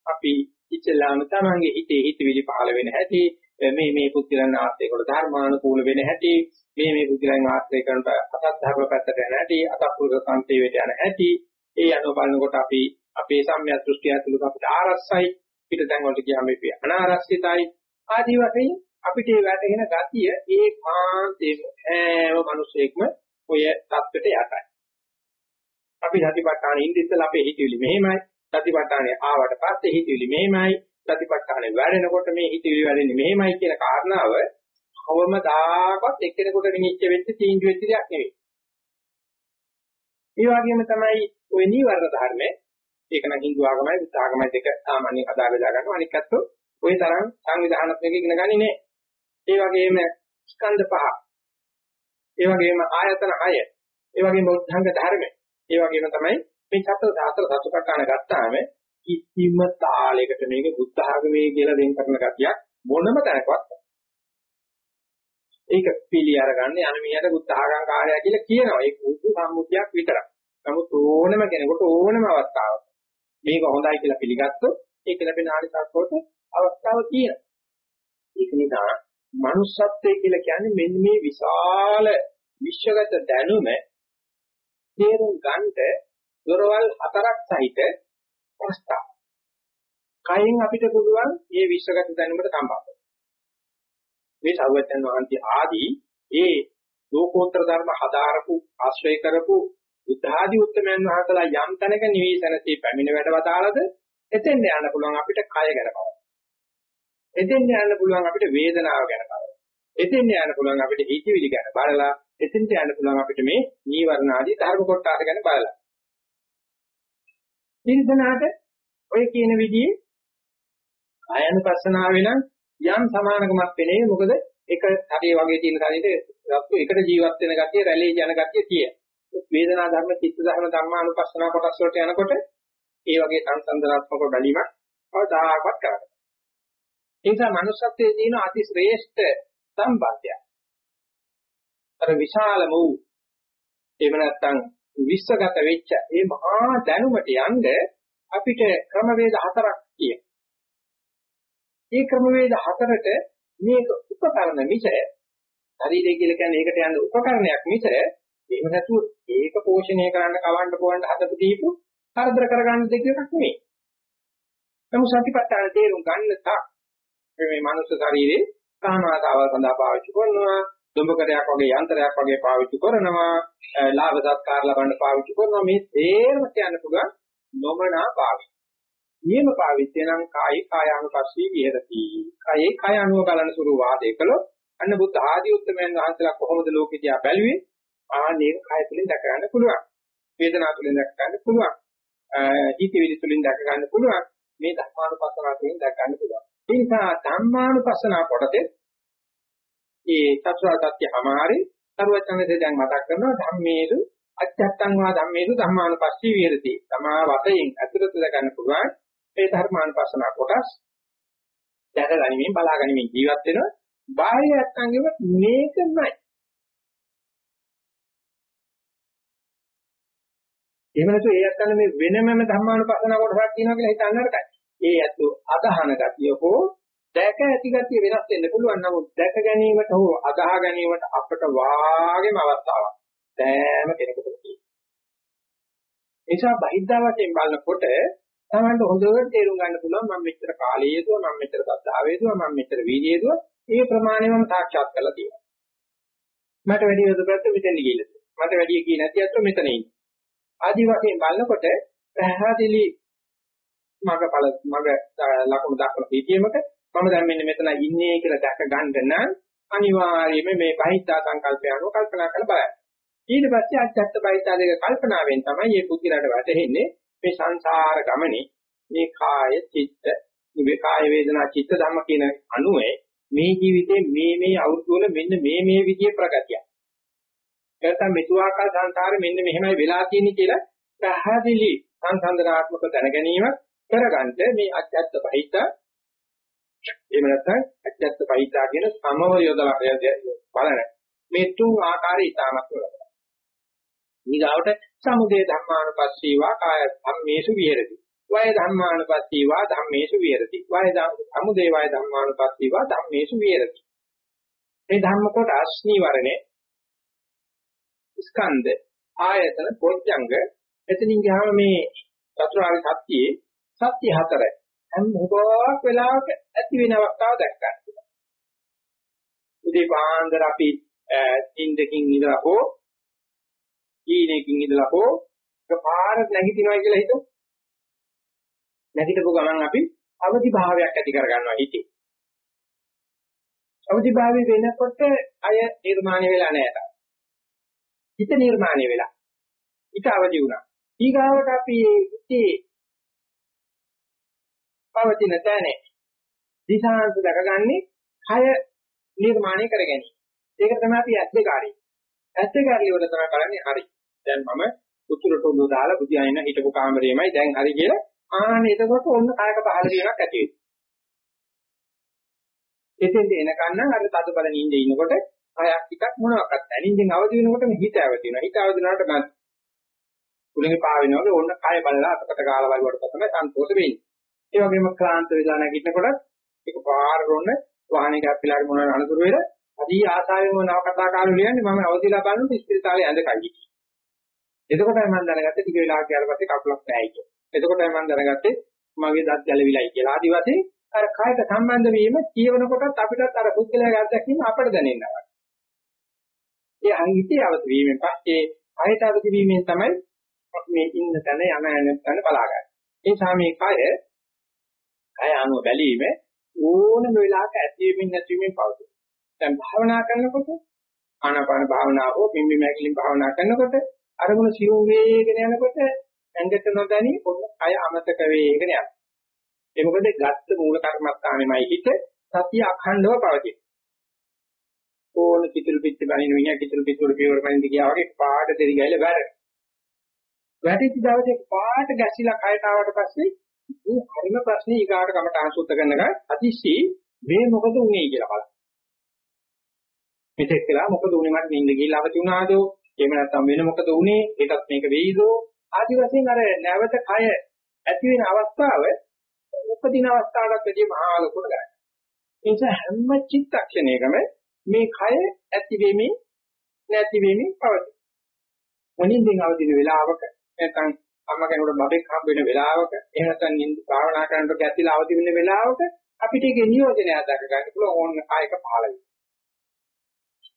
අපි ඉච්ඡලාම තමන්ගේ හිතේ හිතවිලි පහළ වෙන හැටි මේ මේ පුත්‍රයන් ආශ්‍රය කොට ධර්මානුකූල වෙන හැටි මේ මේ පුත්‍රයන් ආශ්‍රය කරන අසත් ධර්ම පැත්තට යන හැටි අසත්පුරුෂ සංකේතයට යන හැටි ඒ අනුව බලනකොට අපි අපේ සම්මිය දෘෂ්ටිය ඇතුළත අපිට ආරස්සයි පිටතෙන් වලට ගියාම මේ අනාරස්සිතයි ආදී වශයෙන් අපිට ඒ වැටෙන ගතිය ඒ කාන්තේම හැම මිනිසෙකම ඔය தත්වෙට යටයි. අපි සතිපට්ඨාන ඉඳිස්සලා අපේ හිතවිලි මෙහෙමයි. සතිපට්ඨානේ ආවට පස්සේ හිතවිලි මෙහෙමයි ප්‍රතිපත්තහනේ වැඩෙනකොට මේ හිතවිලි වැඩෙන්නේ මෙහෙමයි කියන කාරණාව කවමදාකවත් එක්කෙනෙකුට නිච්ච වෙච්ච තීන්දුව වෙච්ච දෙයක් නෙවෙයි. ඒ වගේම තමයි ওই නීවරණ ධර්මයේ ඒක නම් හින්දු ආගමයි බුද්ධ ආගමයි දෙක සාමාන්‍යයෙන් අදා බෙදා ගන්නවා අනික අතෝ ওই තරම් සංවිධානාත්මක ඉගෙන ගන්නේ නැහැ. ඒ වගේම ස්කන්ධ පහ. ඒ වගේම ආයතන 6. ඒ වගේම උද්ධංග ධර්ම. ඒ වගේම තමයි මේ සතර සාත්‍ර සතුටකාන ගත්තාම කිසිම තාලයකට මේක බුද්ධ ආගමේ කියලා වෙන් කරන ගතියක් මොනම තැනකවත් ඒක පිළි අරගන්නේ අනමියට බුද්ධ ආගම් කාර්යය කියලා කියනවා. ඒක බුදු සම්මුතියක් විතරයි. නමුත් ඕනම කෙනෙකුට ඕනම අවස්ථාවක මේක හොඳයි කියලා පිළිගත්තොත් ඒක ලැබෙන ආනිසංසවලට අවස්ථාව තියෙනවා. ඒක නිසා manussත්වයේ කියලා කියන්නේ මෙන්න මේ විශාල විශ්වගත දැනුම තේරුම් ගන්නට දොරවල් හතරක් සහිත ප්‍රස්තාව. කයින් අපිට පුළුවන් මේ විශ්වගත දැනුමට සම්බන්ධ මේ සර්වඥන් වහන්සේ ආදී ඒ ලෝකෝත්තර ධර්ම හදාරපු ආශ්‍රය කරපු බුද්ධ ආදී උත්තරමයන් වහන්සේලා යම් තැනක නිවේසනසේ පැමිණ වැඩවතාලද එතෙන් යන්න පුළුවන් අපිට කය ගැන බලන්න. එතෙන් යන්න පුළුවන් අපිට වේදනාව ගැන බලන්න. එතෙන් යන්න පුළුවන් අපිට හිතවිලි ගැන බලලා එතෙන්ට යන්න පුළුවන් අපිට මේ නීවරණ ආදී ධර්ම කොටස ගැන බලලා. තිරසනාට ඔය කියන විදිහේ ආයනපස්සනාවේ නම් යම් සමානකමක් වෙන්නේ මොකද එක හරිය වගේ තියෙන කලින්ද රත්තු එකට ජීවත් වෙන ගතිය රැළේ යන ගතිය කිය. වේදනා ධර්ම චිත්ත ධර්ම ධර්මානුපස්සනා කොටස් වලට යනකොට ඒ වගේ සංසන්දනාත්මක බැලීමක් අවදාහක්වත් කරගන්න. ඒ නිසා manussත්වයේ තියෙන අති ශ්‍රේෂ්ඨ සම්බන්ධය. අර විශාල වූ එහෙම නැත්නම් විශ්වගත වෙච්ච මේ මහා දැනුමට යන්න අපිට ක්‍රමවේද හතරක් තියෙනවා. මේ ක්‍රමවේද හතරට මේක උපකරණ මිස ශරීරය කියලා කියන්නේ ඒකට යන උපකරණයක් මිස එහෙම නැතුව ඒක පෝෂණය කරන්න කවන්න පොවන්න හදපු දීපු කරදර කරගන්න දෙයක් නෙවෙයි. නමුත් සතිපට්ඨාන තේරුම් ගන්න තා මේ මනුස්ස ශරීරේ කාමාතාවල් සඳහා පාවිච්චි කරනවා දුඹකරයක් වගේ යන්ත්‍රයක් වගේ පාවිච්චි කරනවා ලාභ සත්කාර ලබන්න පාවිච්චි කරනවා මේ තේරම කියන්න පුළුවන් නොමනා පාවිච්චි. නියම පාවිච්චි නම් කායි කායානුපස්සී විහෙරති. කායේ කාය අනුව බලන සුළු වාදේ කළොත් අන්න බුද්ධ ආදී උත්තරමයන් වහන්සේලා කොහොමද ලෝකෙ දිහා බැලුවේ? ආනේක කාය තුලින් දැක ගන්න පුළුවන්. වේදනා තුලින් දැක ගන්න පුළුවන්. හිතවිලි තුලින් දැක ගන්න පුළුවන්. මේ ධර්මානුපස්සනාව තුලින් දැක ගන්න පුළුවන්. ඒ නිසා ධම්මානුපස්සනා කොටතේ ඒ චතුරාර්ය සත්‍ය හැමාරේ සරුවචනසේ දැන් මතක් කරනවා ධම්මේසු අච්ඡත්තං වා ධම්මේසු ධම්මානුපස්සී විහෙරති. තමා වතයෙන් අතුරත ගන්න පුළුවන් ඒ ධර්මානුපස්සනා කොටස් දැක ගනිමින් බලා ගනිමින් ජීවත් වෙනවා. බාහිර නැත්තංගෙම මේකමයි. එහෙම නැතු ඒ අත්තන මේ වෙනමම ධර්මානුපස්සනා කොටසක් තියෙනවා කියලා හිතන්න නරකයි. ඒ ඇත්තු අදහන ගතිය හෝ දැක ඇති ගතිය වෙනස් වෙන්න පුළුවන්. නමුත් දැක ගැනීමට හෝ අදාහ ගැනීමට අපට වාගේම අවස්ථාවක්. සෑම කෙනෙකුටම තියෙනවා. නිසා බහිද්ධා වශයෙන් බලනකොට තමන්ට හොඳට තේරුම් ගන්න පුළුවන් මම මෙච්චර කාලය යෙදුවා මම මෙච්චර සද්ධාව යෙදුවා මම මෙච්චර වීර්යය යෙදුවා ඒ ප්‍රමාණය මම සාක්ෂාත් කරලා තියෙනවා. මට වැඩි යොදපැත්ත මෙතන ගිහිල්ලා. මට වැඩි කී නැති අත්ව මෙතන ඉන්නේ. ආදි වශයෙන් බලනකොට පැහැදිලි මගපල මග ලකුණු දක්වන පිටියමක මම දැන් මෙන්න මෙතන ඉන්නේ කියලා දැක ගන්න නම් අනිවාර්යයෙන්ම මේ බහිද්ධා සංකල්පය අනුව කල්පනා කරලා බලන්න. ඊට පස්සේ අජත්ත බහිද්ධා දෙක කල්පනාවෙන් තමයි මේ පුද්ගලයාට වැටහෙන්නේ මේ සංසාර ගමනේ මේ කාය චිත්ත මේ කාය වේදනා චිත්ත ධම්ම කියන අනුවේ මේ ජීවිතේ මේ මේ අවුරුදු වල මෙන්න මේ මේ විදිහේ ප්‍රගතියක්. නැත්නම් මෙතුආකාර සංසාරේ මෙන්න මෙහෙමයි වෙලා තියෙන්නේ කියලා පැහැදිලි සංසන්දනාත්මක දැන ගැනීම කරගන්න මේ අජත්ත බහිද්ධා එහෙම නැත්නම් අජත්ත පයිතා කියන සමව යොදලා බලන මේ තුන් ආකාරය ඉතාමත් වෙනවා. ඊගාවට සමුදේ ධම්මානුපස්සීවා කාය ධම්මේසු විහෙරති. වය ධම්මානුපස්සීවා ධම්මේසු විහෙරති. වය සමුදේ වය ධම්මානුපස්සීවා ධම්මේසු විහෙරති. මේ ධම්ම කොටස් නීවරණේ ස්කන්ධ ආයතන පොච්චංග එතනින් ගියාම මේ චතුරාර්ය සත්‍යයේ සත්‍ය හතර හැම හොගක් වෙලාවක ඇති වෙන අවස්ථාව දැක්කා. උදේ පාන්දර අපි තින්දකින් ඉඳලා හෝ ඊනකින් ඉඳලා හෝ එකපාරට නැගිටිනවා කියලා හිතුව. නැගිටපු ගමන් අපි අවදි භාවයක් ඇති කර ගන්නවා හිතේ. අවදි භාවය වෙනකොට අය නිර්මාණය වෙලා නැහැ හිත නිර්මාණය වෙලා. හිත අවදි වුණා. ඊගාවට අපි හිතේ පවතින තැන දිශාංශ දකගන්නේ කය නිර්මාණය කර ගැනීම. ඒක තමයි අපි ඇස් දෙක හරි. ඇස් දෙක හරි වල තමයි කරන්නේ හරි. දැන් මම උතුරට උඩ දාලා බුදියාගෙන හිටපු කාමරේමයි දැන් හරි කියලා ආනේ එතකොට ඔන්න කායක පහළ වීමක් ඇති වෙනවා. එතෙන්ද එනකන් නම් අර තද බල නිින්දේ ඉනකොට ආයක් ටිකක් මොනවාක්වත් නැහැ. නිින්දෙන් අවදි වෙනකොට හිත අවදි වෙනවා. හිත අවදි වුණාට මම කුලෙන් පාවෙනවගේ ඔන්න කය බලලා අතකට ගාලා බලවට තමයි සන්තෝෂ වෙන්නේ. ඒ වගේම ක්ලාන්ත වෙලා නැගිටිනකොට ඒක පාරරොන්න වාහනේ කැප්පිලාට මොනවාර අනතුරු වෙලා අදී ආසාවෙම නව කතා කාලු ලියන්නේ මම අවදිලා බලනකොට ඉස්පිරිතාලේ ඇඳ කයි. එතකොටයි මම දැනගත්තේ ටික වෙලාවක් ගියාට පස්සේ කකුලක් නැහැ කියලා. එතකොටයි මම දැනගත්තේ මගේ දත් ගැලවිලයි කියලා. ආදි වශයෙන් අර කායට සම්බන්ධ වීම කියවන කොටත් අපිටත් අර පුද්ගලයා ගැටැක්කීම අපිට දැනෙනවා. ඒ අහිතේ අවදි වීමෙන් පස්සේ කායට අවදි වීමෙන් තමයි මේ ඉන්න තැන යන යන තැන බලාගන්නේ. ඒ නිසා මේ කය කය අනුව බැලීම ඕනම වෙලාවක ඇතිවීමින් නැතිවීමින් පවතී. දැන් භාවනා කරනකොට ආනාපාන භාවනාව හෝ පිම්බි මැකිලින් භාවනා කරනකොට අරමුණ සියුම් වේගෙන යනකොට ඇඟට නොදැනි ඔන්න කය අමතක වේගෙන යනවා. ඒ මොකද ගත්ත මූල කර්මස්ථානෙමයි හිත සතිය අඛණ්ඩව පවතී. ඕන කිතුල් පිට බණින විඤ්ඤා කිතුල් පිටුර පියවර පනින්ද ගියා වගේ පාඩ දෙරි ගහලා වැර. වැටිච්ච දවසේ පාට ගැසිලා කයට ආවට පස්සේ මේ හරිම ප්‍රශ්නේ ඊගාට කමට අහසුත් කරනක අතිශි මේ මොකද උනේ කියලා බලන්න. මෙතෙක් කළා මොකද උනේ මට නිින්ද ගිහිල්ලා අවදි වුණාදෝ එහෙම නැත්නම් වෙන මොකද උනේ ඒකත් මේක වෙයිදෝ ආදි වශයෙන් අර නැවත කය ඇති වෙන අවස්ථාව උපදින අවස්ථාවකට වැඩිය මහා ලොකුට ගන්න. ඒ නිසා හැම චිත්තක්ෂණයකම මේ කය ඇති වෙමින් නැති වෙමින් පවතී. මොනින්දින් අවදින වෙලාවක නැත්නම් අම්මා කෙනෙකුට බබෙක් හම්බ වෙන වෙලාවක එහෙම නැත්නම් නින්ද භාවනා කරනකොට ගැතිලා අවදි වෙන වෙලාවක අපිට ඒකේ නියෝජනය දක්ව ගන්න පුළුවන් ඕන කායක පහළ වෙනවා.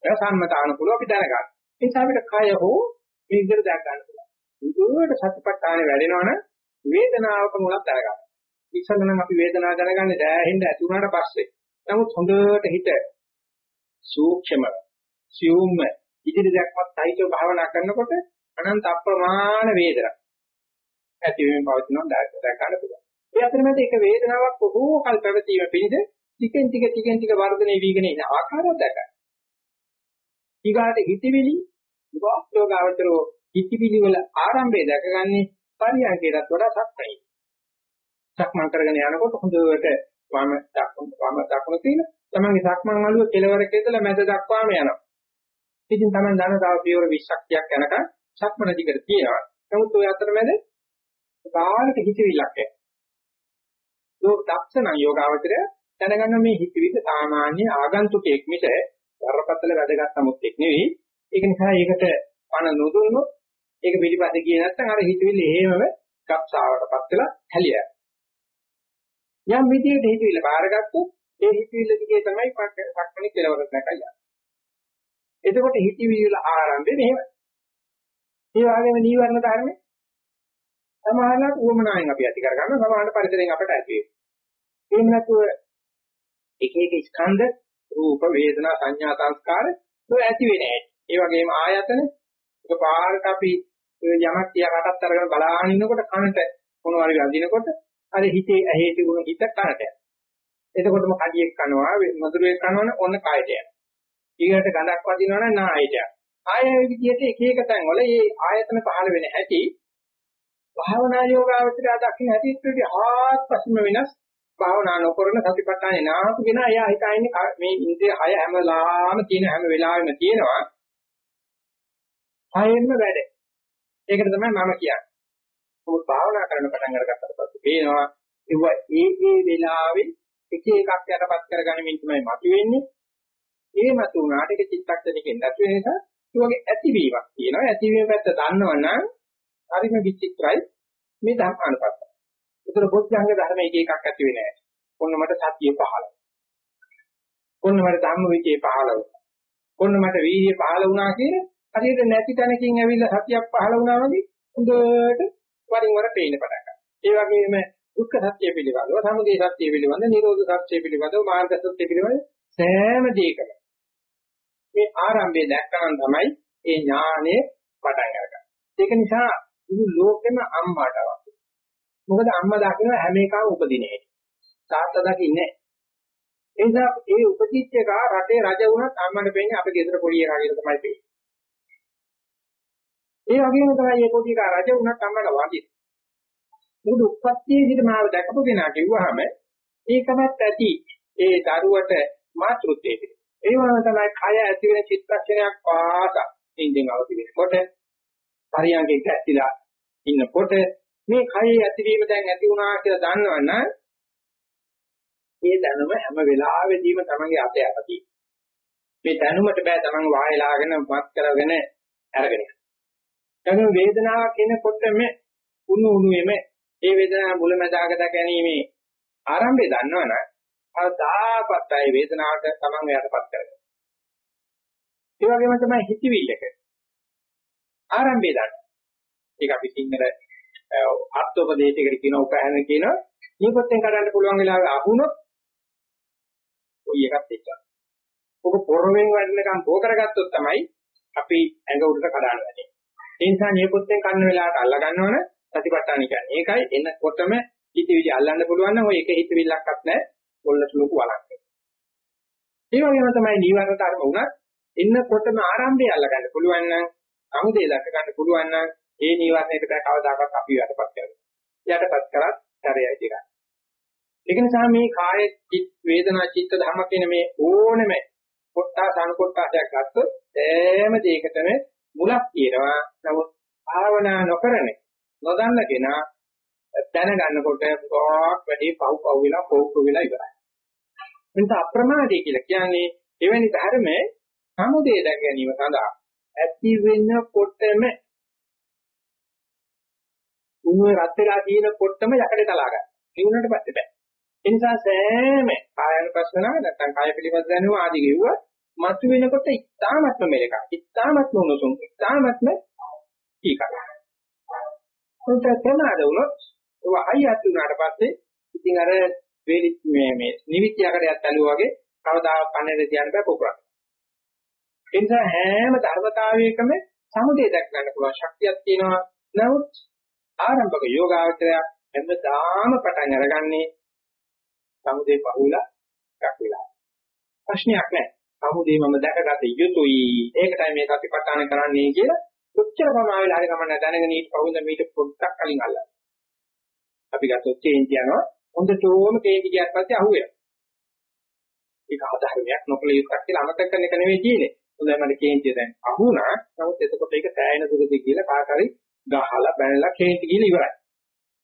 ඒ සම්මතානුකූලව අපි දැනගන්න. ඒ නිසා අපිට කය හෝ මේ විදිහට දැක ගන්න පුළුවන්. උඩට සතිපට්ඨානෙ වැඩෙනවනම් වේදනාවක මුලක් දැනගන්න. ඉස්සෙල්ලා නම් අපි වේදනාව දැනගන්නේ දැහැින්ද ඇති වුණාට පස්සේ. නමුත් හොඳට හිත සූක්ෂම සියුම්ම ඉදිරි දැක්මත් සහිතව භාවනා කරනකොට අනන්ත අප්‍රමාණ වේදනා ඇති වෙමින් පවතිනවා දැක ගන්න පුළුවන්. ඒ අතරමැද එක වේදනාවක් බොහෝ කල් පැවතීම පිණිස ටිකෙන් ටික ටිකෙන් ටික වර්ධනය වීගෙන ඉන ආකාරයක් දැකගන්න. ඊගාට හිතවිලි විවාහෝගාවතරෝ හිතවිලි වල ආරම්භය දැකගන්නේ පරියන්කයටත් වඩා සක්මයි. සක්මන් කරගෙන යනකොට හොඳට වම දකුණු වම දකුණු තියෙන තමන්ගේ සක්මන් අලුව කෙලවරක ඉඳලා මැද දක්වාම යනවා. ඉතින් තමන් දන්න තව පියවර 20ක් 30ක් යනකම් සක්මන දිගට තියෙනවා. නමුත් ওই අතරමැද කාලට හිතවිල්ලක් එනවා. ඒක දක්ෂණ යෝගාවචරය දැනගන්න මේ හිතවිල්ල සාමාන්‍ය ආගන්තුකෙක් මිස වරපතල වැඩගත් නමුත් එක් නෙවෙයි. ඒක නිසා ඒකට පණ නොදුන්නොත් ඒක පිටිපස්සේ ගියේ නැත්නම් අර හිතවිල්ල එහෙමම ගප්සාවටපත් වෙලා හැලිය. යම් විදිහට හිතවිල්ල බාරගත්තොත් ඒ හිතවිල්ල දිගේ තමයි පක්කණි කෙලවරක් නැකයි. එතකොට හිතවිල්ල ආරම්භය මෙහෙමයි. ඒ වගේම නීවරණ ධර්ම සමානක් උවමනායෙන් අපි ඇති කරගන්න සමාන පරිසරයෙන් අපට ඇති වෙනවා. එහෙම නැතුව එක එක ස්කන්ධ රූප වේදනා සංඥා සංස්කාර ඔය ඇති වෙන්නේ නැහැ. ඒ වගේම ආයතන එකපාරට අපි යමක් තියා කටත් අරගෙන බලාගෙන ඉන්නකොට කනට මොනවාරි වදිනකොට අර හිතේ ඇහි තිබුණ හිත කනට යනවා. එතකොටම කඩියෙක් කනවා මధుරයක් කනවනේ ඔන්න කයට යනවා. ඊළඟට ගඳක් වදිනවනම් නායට යනවා. ආයෙ විදිහට එක එක තැන් වල මේ ආයතන පහළ වෙන හැටි භාවනා යෝගාවචරය දක්ින හැටිත් ආත්පසම වෙනස් භාවනා නොකරන සතිපට්ඨානේ නාපුගෙන එයා හිතන්නේ මේ ඉන්ද්‍රිය හය හැමලාම තියෙන හැම වෙලාවෙම තියෙනවා. හයෙන්ම වැඩ. ඒකට තමයි මම කියන්නේ. මොකද භාවනා කරන පටන් අරගත්තට පස්සේ පේනවා ඒව ඒ ඒ වෙලාවේ එක එකක් යටපත් කරගනිමින් තමයි මතුවෙන්නේ. ඒ මතුණාට ඒක චිත්තක්ෂණිකෙන් නැති වෙන නිසා ඒ වගේ ඇතිවීමක් තියෙනවා. ඇතිවීම පැත්ත දන්නවනම් හරිම විචිත්‍රයි මේ ධර්මානුපස්සන ඒතර බොද්ධංග ධර්ම එක එකක් ඇති වෙන්නේ නැහැ. ඔන්න මට සතිය පහළ. ඔන්න මට ධම්ම විචේ පහළ වුණා. ඔන්න මට වීර්ය පහළ වුණා කියන හරියට නැති තැනකින් ඇවිල්ලා සතියක් පහළ වුණා වගේ හොඳට වරින් වර පේන්න පටන් ගන්නවා. ඒ වගේම දුක්ඛ සත්‍ය පිළිබඳව, සමුදය සත්‍ය පිළිබඳව, නිරෝධ සත්‍ය පිළිබඳව, මාර්ග සත්‍ය පිළිබඳව සෑම දෙයකම මේ ආරම්භය දැක්කම තමයි ඒ ඥානෙ පටන් ගන්න. ඒක නිසා මුළු ලෝකෙම අම්මාට මොකද අම්මා දකින්න හැම එකම උපදින හැටි. තාත්තා දකින්නේ ඒ නිසා ඒ උපදිච්ච එක රටේ රජ වුණත් අම්මට වෙන්නේ අපේ ගෙදර පොඩි එකා කියලා තමයි වෙන්නේ. ඒ වගේම තමයි මේ පොඩි එකා රජ වුණත් අම්මට වගේ. මොකද උපත්යේ සිට මාව දැකපු කෙනා කිව්වහම ඒකමත් ඇති ඒ දරුවට මාතෘත්වයේ. ඒ වගේම තමයි කය ඇති වෙන චිත්තක්ෂණයක් පාසා ඉන්දින් අවදි වෙනකොට පරියන්කේ ඇතිලා ඉන්නකොට මේ කයේ ඇතිවීම දැන් ඇති වුණා කියලා දන්නවනම් මේ දැනුම හැම වෙලාවෙදීම තමන්ගේ අතේ යටදී. මේ දැනුමට බෑ තමන් වායලාගෙන වත් කරගෙන අරගෙන යන්න. දැන් වේදනාවක් එනකොටම උණු උණුෙම ඒ වේදනාව මුලැමැදාක දැකීමේ ආරම්භය දන්නවනම් අවදාපත් අය වේදනාවට තමන් යටපත් කරගන්න. ඒ වගේම තමයි හිතවිල්ලක ආරම්භය දන්න. ඒක අපි සිංහල අත්ෝපදේශයකට කියන උපහැන කියන නියපොත්තෙන් කඩන්න පුළුවන් වෙලාවෙ අහුනොත් ඔය එකත් එක්ක. ඔක පොරවෙන් වැඩනකම් බෝ කරගත්තොත් තමයි අපි ඇඟ උඩට කඩන්න වෙන්නේ. ඒ නිසා නියපොත්තෙන් කන්න වෙලාවට අල්ල ගන්නවනේ සතිපට්ඨාන කියන්නේ. ඒකයි එනකොටම හිතවිලි අල්ලන්න පුළුවන් නම් ඔය එක හිතවිල්ලක්වත් නැහැ. පොල්ලට ලොකු වලක්. ඒ වගේම තමයි නීවරණ ධර්ම උනත් එන්නකොටම ආරම්භය අල්ලගන්න පුළුවන් නම් අමුදේ දැක ගන්න පුළුවන් නම් ඒ නීවරණයට බෑ කවදාකවත් අපි යටපත් කරගන්න. යටපත් කරත් තරයයි දෙක. ඒක නිසා මේ කාය චිත් වේදනා චිත්ත ධර්ම කියන මේ ඕනෙම කොට්ටාස අනුකොට්ටාසයක් ගත්තොත් හැම දෙයකටම මුලක් තියෙනවා. නමුත් භාවනා නොකරන නොදන්නගෙන දැනගන්නකොට ගොඩක් වැඩි පව් පව් වෙලා පොව් වෙලා ඉවරයි. එනිසා අප්‍රමාදී කියලා කියන්නේ එවැනි ධර්මයේ සමුදේ දැක ගැනීම සඳහා ඇති වෙනකොටම උණුවේ රත් වෙලා තියෙන පොට්ටම යකඩේ තලා ගන්න. නිවුනට පස්සේ බෑ. ඒ නිසා සෑම කායන ප්‍රශ්න නැත්නම් කාය පිළිබඳ දැනුම ආදී ගෙවුව මතු වෙනකොට ඉතාමත්ම මෙලක. ඉතාමත්ම උණුසුම්. ඉතාමත්ම ටීකා. උන්ට තේමාද වුණොත් ඔව හයියත් උනාට පස්සේ ඉතින් අර වේලි මේ මේ නිවිච්ච යකඩයක් ඇලුවා වගේ කවදාවත් කන්නේ තියන්න බෑ පොකුරක්. ඒ නිසා හැම ධර්මතාවයකම සමුදේ දැක් ගන්න පුළුවන් ශක්තියක් තියෙනවා. නමුත් ආරම්භක යෝගාවචරය හැමදාම පටන් අරගන්නේ සමුදේ පහුලා එකක් වෙලා. ප්‍රශ්නයක් නැහැ. සමුදේ මම දැකගත යුතුයි. ඒකටයි මේ සතිපට්ඨාන කරන්නේ කියලා කොච්චර ප්‍රමාණ වෙලා හරි ගමන දැනගෙන ඊට පහුවෙන්ද මීට පොඩ්ඩක් කලින් අල්ලන්න. අපි ගත්තොත් චේන්ජ් යනවා. හොඳටම චේන්ජ් ගියාට පස්සේ අහුවෙනවා. ඒක ආධාරණයක් නොකළ යුක්තක් කියලා අමතක කරන එක නෙවෙයි කියන්නේ. හොඳයි මට චේන්ජ් දැන් අහුණා. නමුත් එතකොට ඒක සෑහෙන දුරදී කියලා කාකාරි ගහලා බැනලා කේන්ති කියලා ඉවරයි.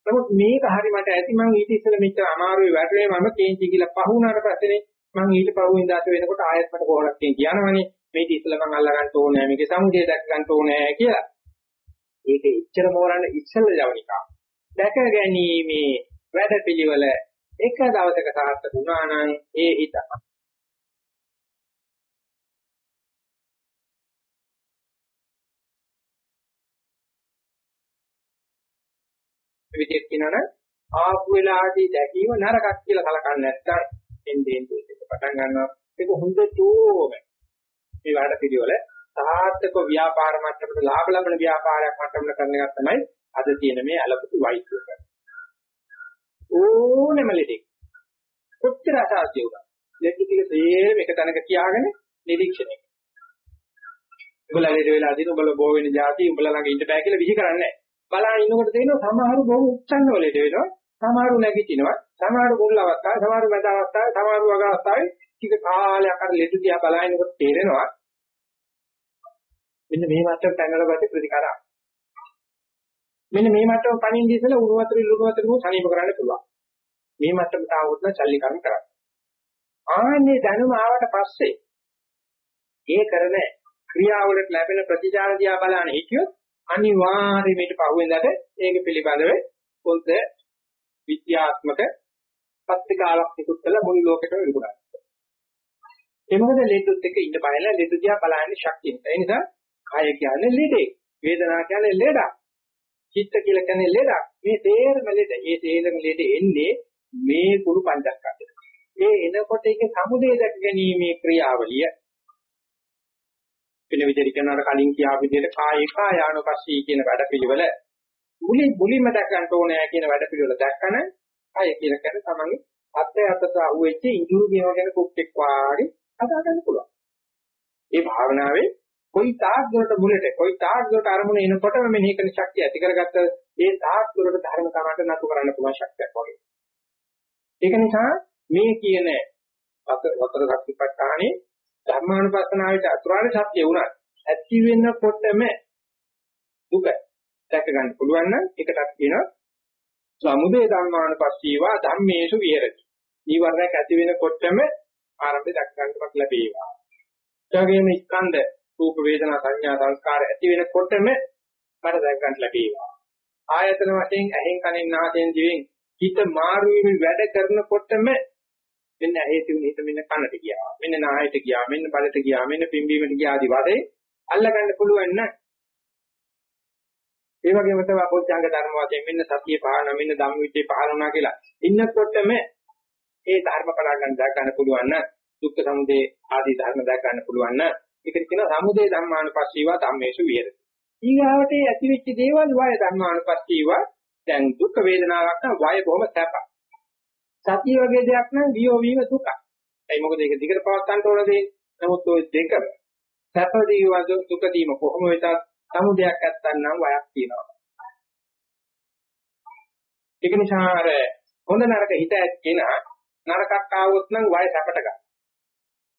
නමුත් මේක හරි මට ඇති මං ඊට ඉස්සෙල්ලා මෙච්චර අමාරුයි වැටුනේ මම කේන්ති කියලා පහුණාට පස්සේනේ මං ඊට පහුවෙන් දාත වෙනකොට ආයෙත් මට කොහොමද කේන්ති යනවනේ. මේක ඉස්සෙල්ලා මම අල්ල ගන්න ඕනේ මේකේ සමුදය දැක ගන්න ඕනේ කියලා. ඒක ඉච්ඡර මෝරන්න ඉස්සෙල්ලා යවනිකා. දැක ගැනීමේ වැඩපිළිවෙල එක දවසක සාර්ථක වුණා නම් ඒ හිත විදිහට කියනවනම් ආපු වෙලාවදී දැකීම නරකක් කියලා කලකන්නේ නැත්නම් එන්නේ එන්නේ පටන් ගන්නවා. ඒක හොඳටම මේ වැඩ පිළිවෙල සාර්ථක ව්‍යාපාර මට්ටමට ලාභ ලබන ව්‍යාපාරයක් මට්ටමට කරන එක තමයි අද තියෙන මේ අලපුතු වෛද්‍ය. කරන ඕනෙම ලෙඩෙක් කොච්චර අසාධ්‍ය වුණා ලෙඩ ටික සේම එක තැනක තියාගෙන නිරීක්ෂණය උඹලා ලෙඩ වෙලා දින උඹලා බෝ වෙන જાති උඹලා ළඟ ඉන්න බෑ කියලා විහි කරන්නේ බලන ඉන්නකොට තේරෙනවා සමහරු බොහොම උච්චන්න වලට වෙනවා. සමහරු නැගිටිනවා. සමහරු මුල් අවස්ථාවේ සමහරු මැද අවස්ථාවේ සමහරු අග අවස්ථාවේ ටික කාලයක් අර ලෙඩ දිහා බලනකොට තේරෙනවා. මෙන්න මේ මට්ටමට ඇඟල බැටි ප්‍රතිකාරය. මෙන්න මේ මට්ටම පණින්න ඉස්සෙල්ලා උණු වතුර ඉල්ලුණු වතුර මො සනීප කරන්න පුළුවන්. මේ මට්ටමට ආවොත් නම් සල්ලිකරණ කරන්න. ආන්නේ දැනුම ආවට පස්සේ ඒ කරන ක්‍රියාවලට ලැබෙන ප්‍රතිචාර දිහා බලන හිටියොත් අනිවාර්යයෙන් මේක පහුවෙන්දට ඒක පිළිබඳව පොත් විද්‍යාත්මක පත්‍රිකාවක් නිකුත් කළ මුළු ලෝකෙටම විකුණනවා. ඒ මොකද ලෙඩුත් එක්ක ඉන්න බයලා ලෙඩු දිහා බලන්නේ ශක්තිය. ඒ නිසා කාය කියන්නේ ලෙඩේ, වේදනා කියන්නේ ලෙඩක්, චිත්ත කියලා කියන්නේ ලෙඩක්. මේ තේරම ලෙඩ. මේ තේරම ලෙඩ එන්නේ මේ කුරු පංචස්කන්ධය. ඒ එනකොට ඒක සමුදේ දැක ගැනීමේ ක්‍රියාවලිය වෙන විදිහට කියනවා කලින් කියාපු විදිහට කායේ කායානුපස්සී කියන වැඩපිළිවෙල මුලින් මුලින්ම දැක ගන්න ඕනේ කියන වැඩපිළිවෙල දැක්කම කාය කියලා කියන්නේ තමයි අත්ය අතට අහුවෙච්ච ඉඳුරු කියවගෙන කුක්ෙක් වාගේ හදා ගන්න පුළුවන්. ඒ භාවනාවේ කොයි තාක් දුරට මුලට කොයි තාක් දුරට අරමුණ එනකොටම මෙනෙහි කරන ශක්තිය ඇති කරගත්ත ඒ තාක් දුරට ධර්ම කමකට නතු කරන්න පුළුවන් ශක්තියක් වගේ. ඒක නිසා මේ කියන වතර සත්‍යපට්ඨානේ ධර්මානුපස්සනාවේ අතුරාර්ය සත්‍ය වුණා. ඇති වෙනකොටම දුක දැක ගන්න පුළුවන් නම් ඒකටත් කියනවා සමුදේ ධර්මානුපස්සීවා ධම්මේසු විහෙරති. ඊවරයක් ඇති වෙනකොටම ආරම්භය දැක ගන්නට ලැබේවා. ඒ වගේම ස්කන්ධ රූප වේදනා සංඥා සංස්කාර ඇති වෙනකොටම මට දැක ගන්න ලැබේවා. ආයතන වශයෙන් ඇහෙන් කනෙන් නාසයෙන් දිවෙන් හිත මාරු වීම වැඩ කරනකොටම මෙන්න ඇහි තිබුණ හිත මෙන්න කනට ගියා. මෙන්න නාහයට ගියා. මෙන්න බලට ගියා. මෙන්න පිම්බීමට ගියා ආදි වශයෙන් අල්ලගන්න පුළුවන් නම් ඒ වගේම තමයි අපෝච්ඡාංග ධර්ම වශයෙන් මෙන්න සතිය පහළ මෙන්න ධම්මවිචේ පහළ වුණා කියලා ඉන්නකොටම ඒ ධර්ම පලා ගන්න දා ගන්න පුළුවන් නම් දුක්ඛ සමුදය ආදී ධර්ම දා ගන්න පුළුවන් නම් ඒකට කියනවා සමුදය ධම්මානුපස්සීවා ධම්මේසු විහෙරති. ඊගාවට ඇති වෙච්ච දේවල් වය ධම්මානුපස්සීවා දැන් දුක් වේදනාවක් නම් වය බොහොම සැප. සතිය වගේ දෙයක් නම් වියෝ වීම දුකයි. ඒ මොකද ඒක දිගට පවත් ගන්න ඕන දේ. නමුත් ওই දෙක සැප දීව දුක දීම කොහොම වෙතත් සමුදයක් නැත්තම් නම් වයක් තියෙනවා. ඒක නිසා අර හොඳ නරක හිත ඇත්ගෙන නරකක් ආවොත් නම් වය සැපට ගන්න.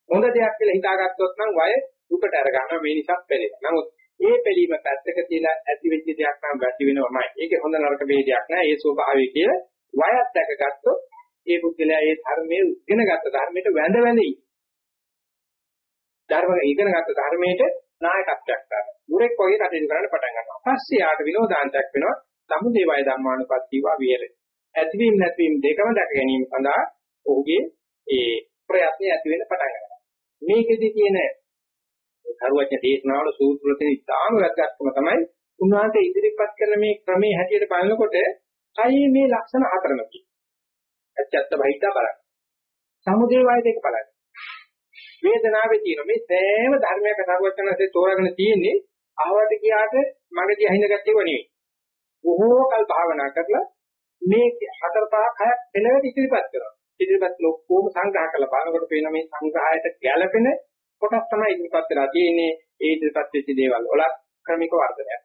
හොඳ දෙයක් කියලා හිතාගත්තොත් නම් වය දුකට අර ගන්න මේ නිසා පෙළෙනවා. නමුත් මේ පිළිම පැත්තක තියලා ඇති වෙච්ච දෙයක් නම් වැටි වෙනවමයි. ඒකේ හොඳ නරක ભેදයක් නැහැ. ඒ ස්වභාවය කියලා වයත් දැකගත්තොත් ඒ පුද්ගලයා ඒ ධර්මයේ ඉගෙන ගත්ත ධර්මයට වැඳ වැඳි. ධර්ම ඉගෙන ගත්ත ධර්මයට නායකත්වයක් ගන්න. මුරෙක් වගේ කටයුතු කරන්න පටන් ගන්නවා. පස්සේ ආට විනෝදාන්තයක් වෙනවා. සමුදේ වය ධම්මානුපස්සීවා විහෙරේ. ඇතිවීම නැතිවීම දෙකම දැක ගැනීම සඳහා ඔහුගේ ඒ ප්‍රයත්නය ඇති වෙන්න පටන් ගන්නවා. මේකෙදි තියෙන කරුවචන දේශනාවල සූත්‍ර වල තියෙන ඉතාම වැදගත්කම තමයි උන්වහන්සේ ඉදිරිපත් කරන මේ ක්‍රමයේ හැටියට බලනකොට කයේ මේ ලක්ෂණ හතරම තියෙනවා. ඇත්ත බහිද්දා බලන්න. සමුදේ වය දෙක බලන්න. වේදනාවේ තියෙන මේ සෑම ධර්මයක කරුවචනසේ තෝරාගෙන තියෙන්නේ ආවට ගියාට මගදී අහිඳ ගැටේව නෙවෙයි. බොහෝ කල් භාවනා කරලා මේ හතර පහක් හයක් වෙනවට ඉදිරිපත් කරනවා. ඉදිරිපත් ලොක්කෝම සංග්‍රහ කරලා බලනකොට පේන මේ සංග්‍රහයට ගැළපෙන කොටස් තමයි ඉදිරිපත් වෙලා තියෙන්නේ ඒ ඉදිරිපත් වෙච්ච දේවල් වල ක්‍රමික වර්ධනයක්.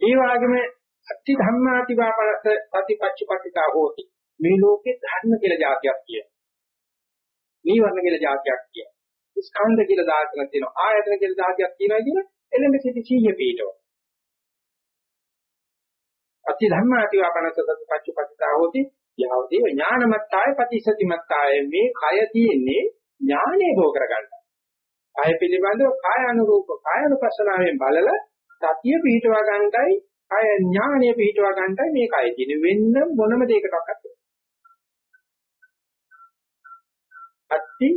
ඒ වගේම අති ධම්මාති වාපරස ප්‍රතිපච්චපටිතා හෝති. මේ ලෝකේ ධර්ම කියලා જાතියක් කියනවා. නීවරණ කියලා જાතියක් කියනවා. ස්කන්ධ කියලා දායකන තියෙනවා. ආයතන කියලා දායකයක් තියෙනවා කියන එළඹ සිටි සීය පිටෝ. අති ධම්මාති වාපනස සතිපච්චපතිතා හොති යහෝදී ඥානමත්තාය ප්‍රතිසතිමත්තාය මේ කය තියෙන්නේ ඥානය හෝ කරගන්න. කය පිළිබඳව කාය අනුරූප කාය රූපසනාවෙන් බලල සතිය පිටව ගන්නයි කය ඥානය පිටව ගන්නයි මේ කය දින වෙන්න මොනම දෙයකටවත් අත්ති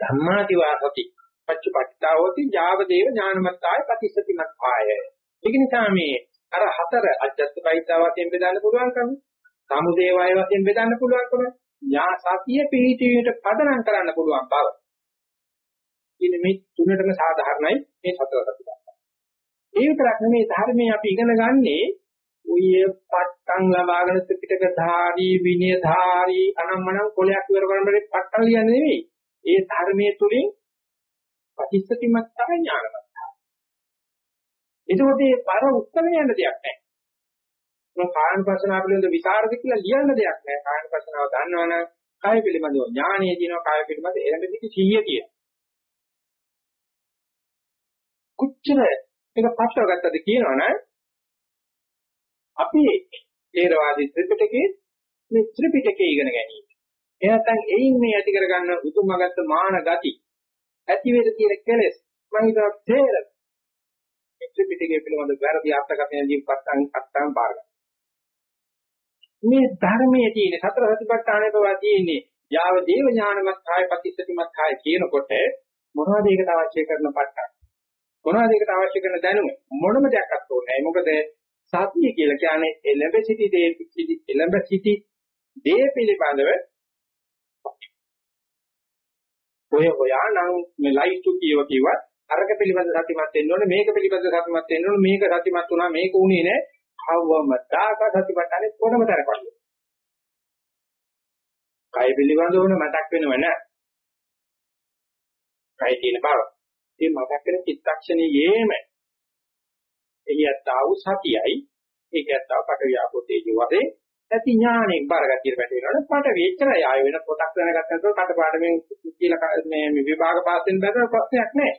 ධම්මාති වාසති පච්චපට්ඨාවෝති ජාව දේව ඥානමත්තාය ප්‍රතිසතිමත්තාය ඒක නිසා මේ අර හතර අජත්ත බයිතාවයෙන් බෙදන්න පුළුවන්කම සමුදේ වය වශයෙන් බෙදන්න පුළුවන්කම ඥා සතිය පිහිටීමට පදනම් කරන්න පුළුවන් බව. ඉතින් මේ තුනටම සාධාරණයි මේ සතර සතිපට්ඨාන. ඒ විතරක් නෙමෙයි ධර්මයේ අපි ඉගෙන ගන්නේ උය පට්ටම් ලබාගෙන ත්‍රිපිටක ධාරී විනය ධාරී අනම්මනම් කොලයක් ඉවර කරනකොට පට්ටම් ලියන්නේ නෙමෙයි. ඒ ධර්මයේ තුලින් ප්‍රතිස්ථතිමත් ඥානවත්. එතකොට මේ පර උත්තර යන දෙයක් නැහැ. මොන කායනුපස්සනාව පිළිබඳ විචාරද කියලා ලියන්න දෙයක් නැහැ. කායනුපස්සනාව දන්නවනම් කාය පිළිබඳව ඥානය දිනනවා කාය පිළිබඳ එළඹ සිටි 100 කියන. කුච්චර මේක පස්සව ගත්තද කියනවනම් අපි ථේරවාදී ත්‍රිපිටකයේ මේ ත්‍රිපිටකය ඉගෙන ගැනීම. ඒ නැත්නම් එයින් මේ ඇති කරගන්න උතුම්මගත්ත මාන ගති ඇති වේද කියන කෙලෙස් මම හිතුවා තේර ත්‍රිපිටකයේ පිළිබඳ වැරදි අර්ථකථනයකින් පත්තන් පත්තන් පාරගන්න. මේ ධර්මයේ තියෙන සතර සතිපට්ඨානයේ පවා තියෙන්නේ යාව දේව ඥානමත් කාය ප්‍රතිසතිමත් කාය කියනකොට මොනවද ඒකට අවශ්‍ය කරන පට්ටක් මොනවද ඒකට අවශ්‍ය කරන දැනුම මොනම දෙයක්වත් ඕනේ නැහැ මොකද සතිය කියලා කියන්නේ එළඹ සිටි දේ පිටි එළඹ සිටි දේ පිළිබඳව ඔය හොයා නම් මේ ලයිට් කියව කිව්වත් අරක පිළිබඳ සතිමත් වෙන්න ඕනේ මේක පිළිබඳ සතිමත් වෙන්න ඕනේ මේක සතිමත් වුණා මේක උනේ නෑ. කවවම දාක සතිපට්ඨානේ කොනම තරපන්නේ කය පිළිබඳව වුණ මතක් වෙනව නෑ. කය තියෙන බව. ඒ මතක් වෙන චිත්තක්ෂණයේම එහියත් ආ වූ සතියයි ඒකත් ආ පට වියාපෝ තේජෝ වශයෙන් ඇති ඥාණයෙන් බාරගතියට වැටෙනවනේ පට වේචරය ආය වෙන පොතක් දැනගත්තොත් කට පාඩමෙන් කියලා මේ විභාග පාස් වෙන බැලුව ප්‍රශ්නයක් නැහැ.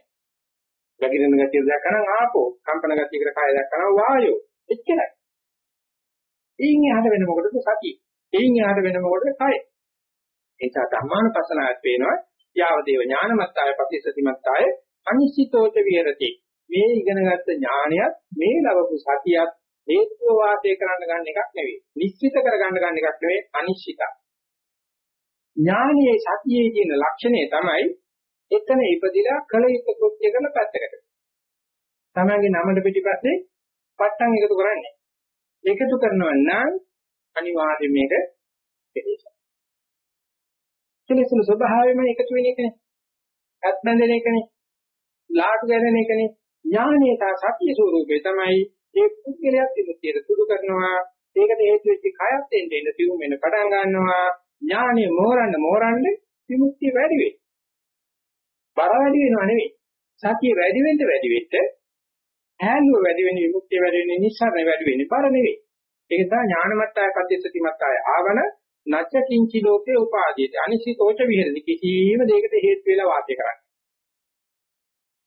ගතිරෙන ගතිය දැක්කනම් ආපෝ කම්පන ගතියකට කාය දැක්කනම් වායෝ එච්චරයි. එයින් යහට වෙන මොකටද සතිය? එයින් යහට වෙන මොකටද කය? ඒක ධර්මානුපස්සනාවක් වෙනවා. යාව දේව ඥානමත්තාය ප්‍රතිසතිමත්තාය අනිශ්චිතෝච විහෙරති. මේ ඉගෙනගත්ත ඥානයත් මේ ලැබපු සතියත් හේතුව වාසය කරන්න ගන්න එකක් නෙවෙයි. නිශ්චිත කරගන්න ගන්න එකක් නෙවෙයි අනිශ්චිතයි. ඥානයේ සතියේ කියන ලක්ෂණය තමයි එතන ඉපදිලා කල යුතු කෘත්‍ය කරන පැත්තකට. තමන්ගේ නමඩ පිටිපස්සේ පට්ටම් එකතු කරන්නේ. එකතු කරනවා නම් අනිවාර්යයෙන් මේක කෙලෙස. කෙලෙසුන ස්වභාවයෙන්ම එකතු වෙන එකනේ. අත් බැඳෙන එකනේ. ලාටු ගැදෙන එකනේ. ඥානයේ තා සත්‍ය ස්වરૂපේ තමයි ඒ පුද්ගලයාත් විමුක්තියට සුදු කරනවා. ඒකට හේතු වෙච්ච කයත් එන්න එන්න තියුම් වෙන පටන් ගන්නවා. ඥානෙ මෝරන්න මෝරන්න විමුක්තිය වැඩි වෙයි. බර වැඩි වෙනව නෙවෙයි. සතිය වැඩි වෙන්න වැඩි වෙන්න ඈලුව වැඩි වෙන විමුක්තිය වැඩි වෙන නිස්සාරණ වැඩි වෙන්නේ බර නෙවෙයි. ඒක තමයි ඥානමත්තාය පද්‍යසතිමත්තාය ආවන නච්ච කිංචි ලෝකේ උපාදීත අනිසිතෝච විහෙරති කිසියම් දෙයකට හේතු වෙලා වාසය කරන්නේ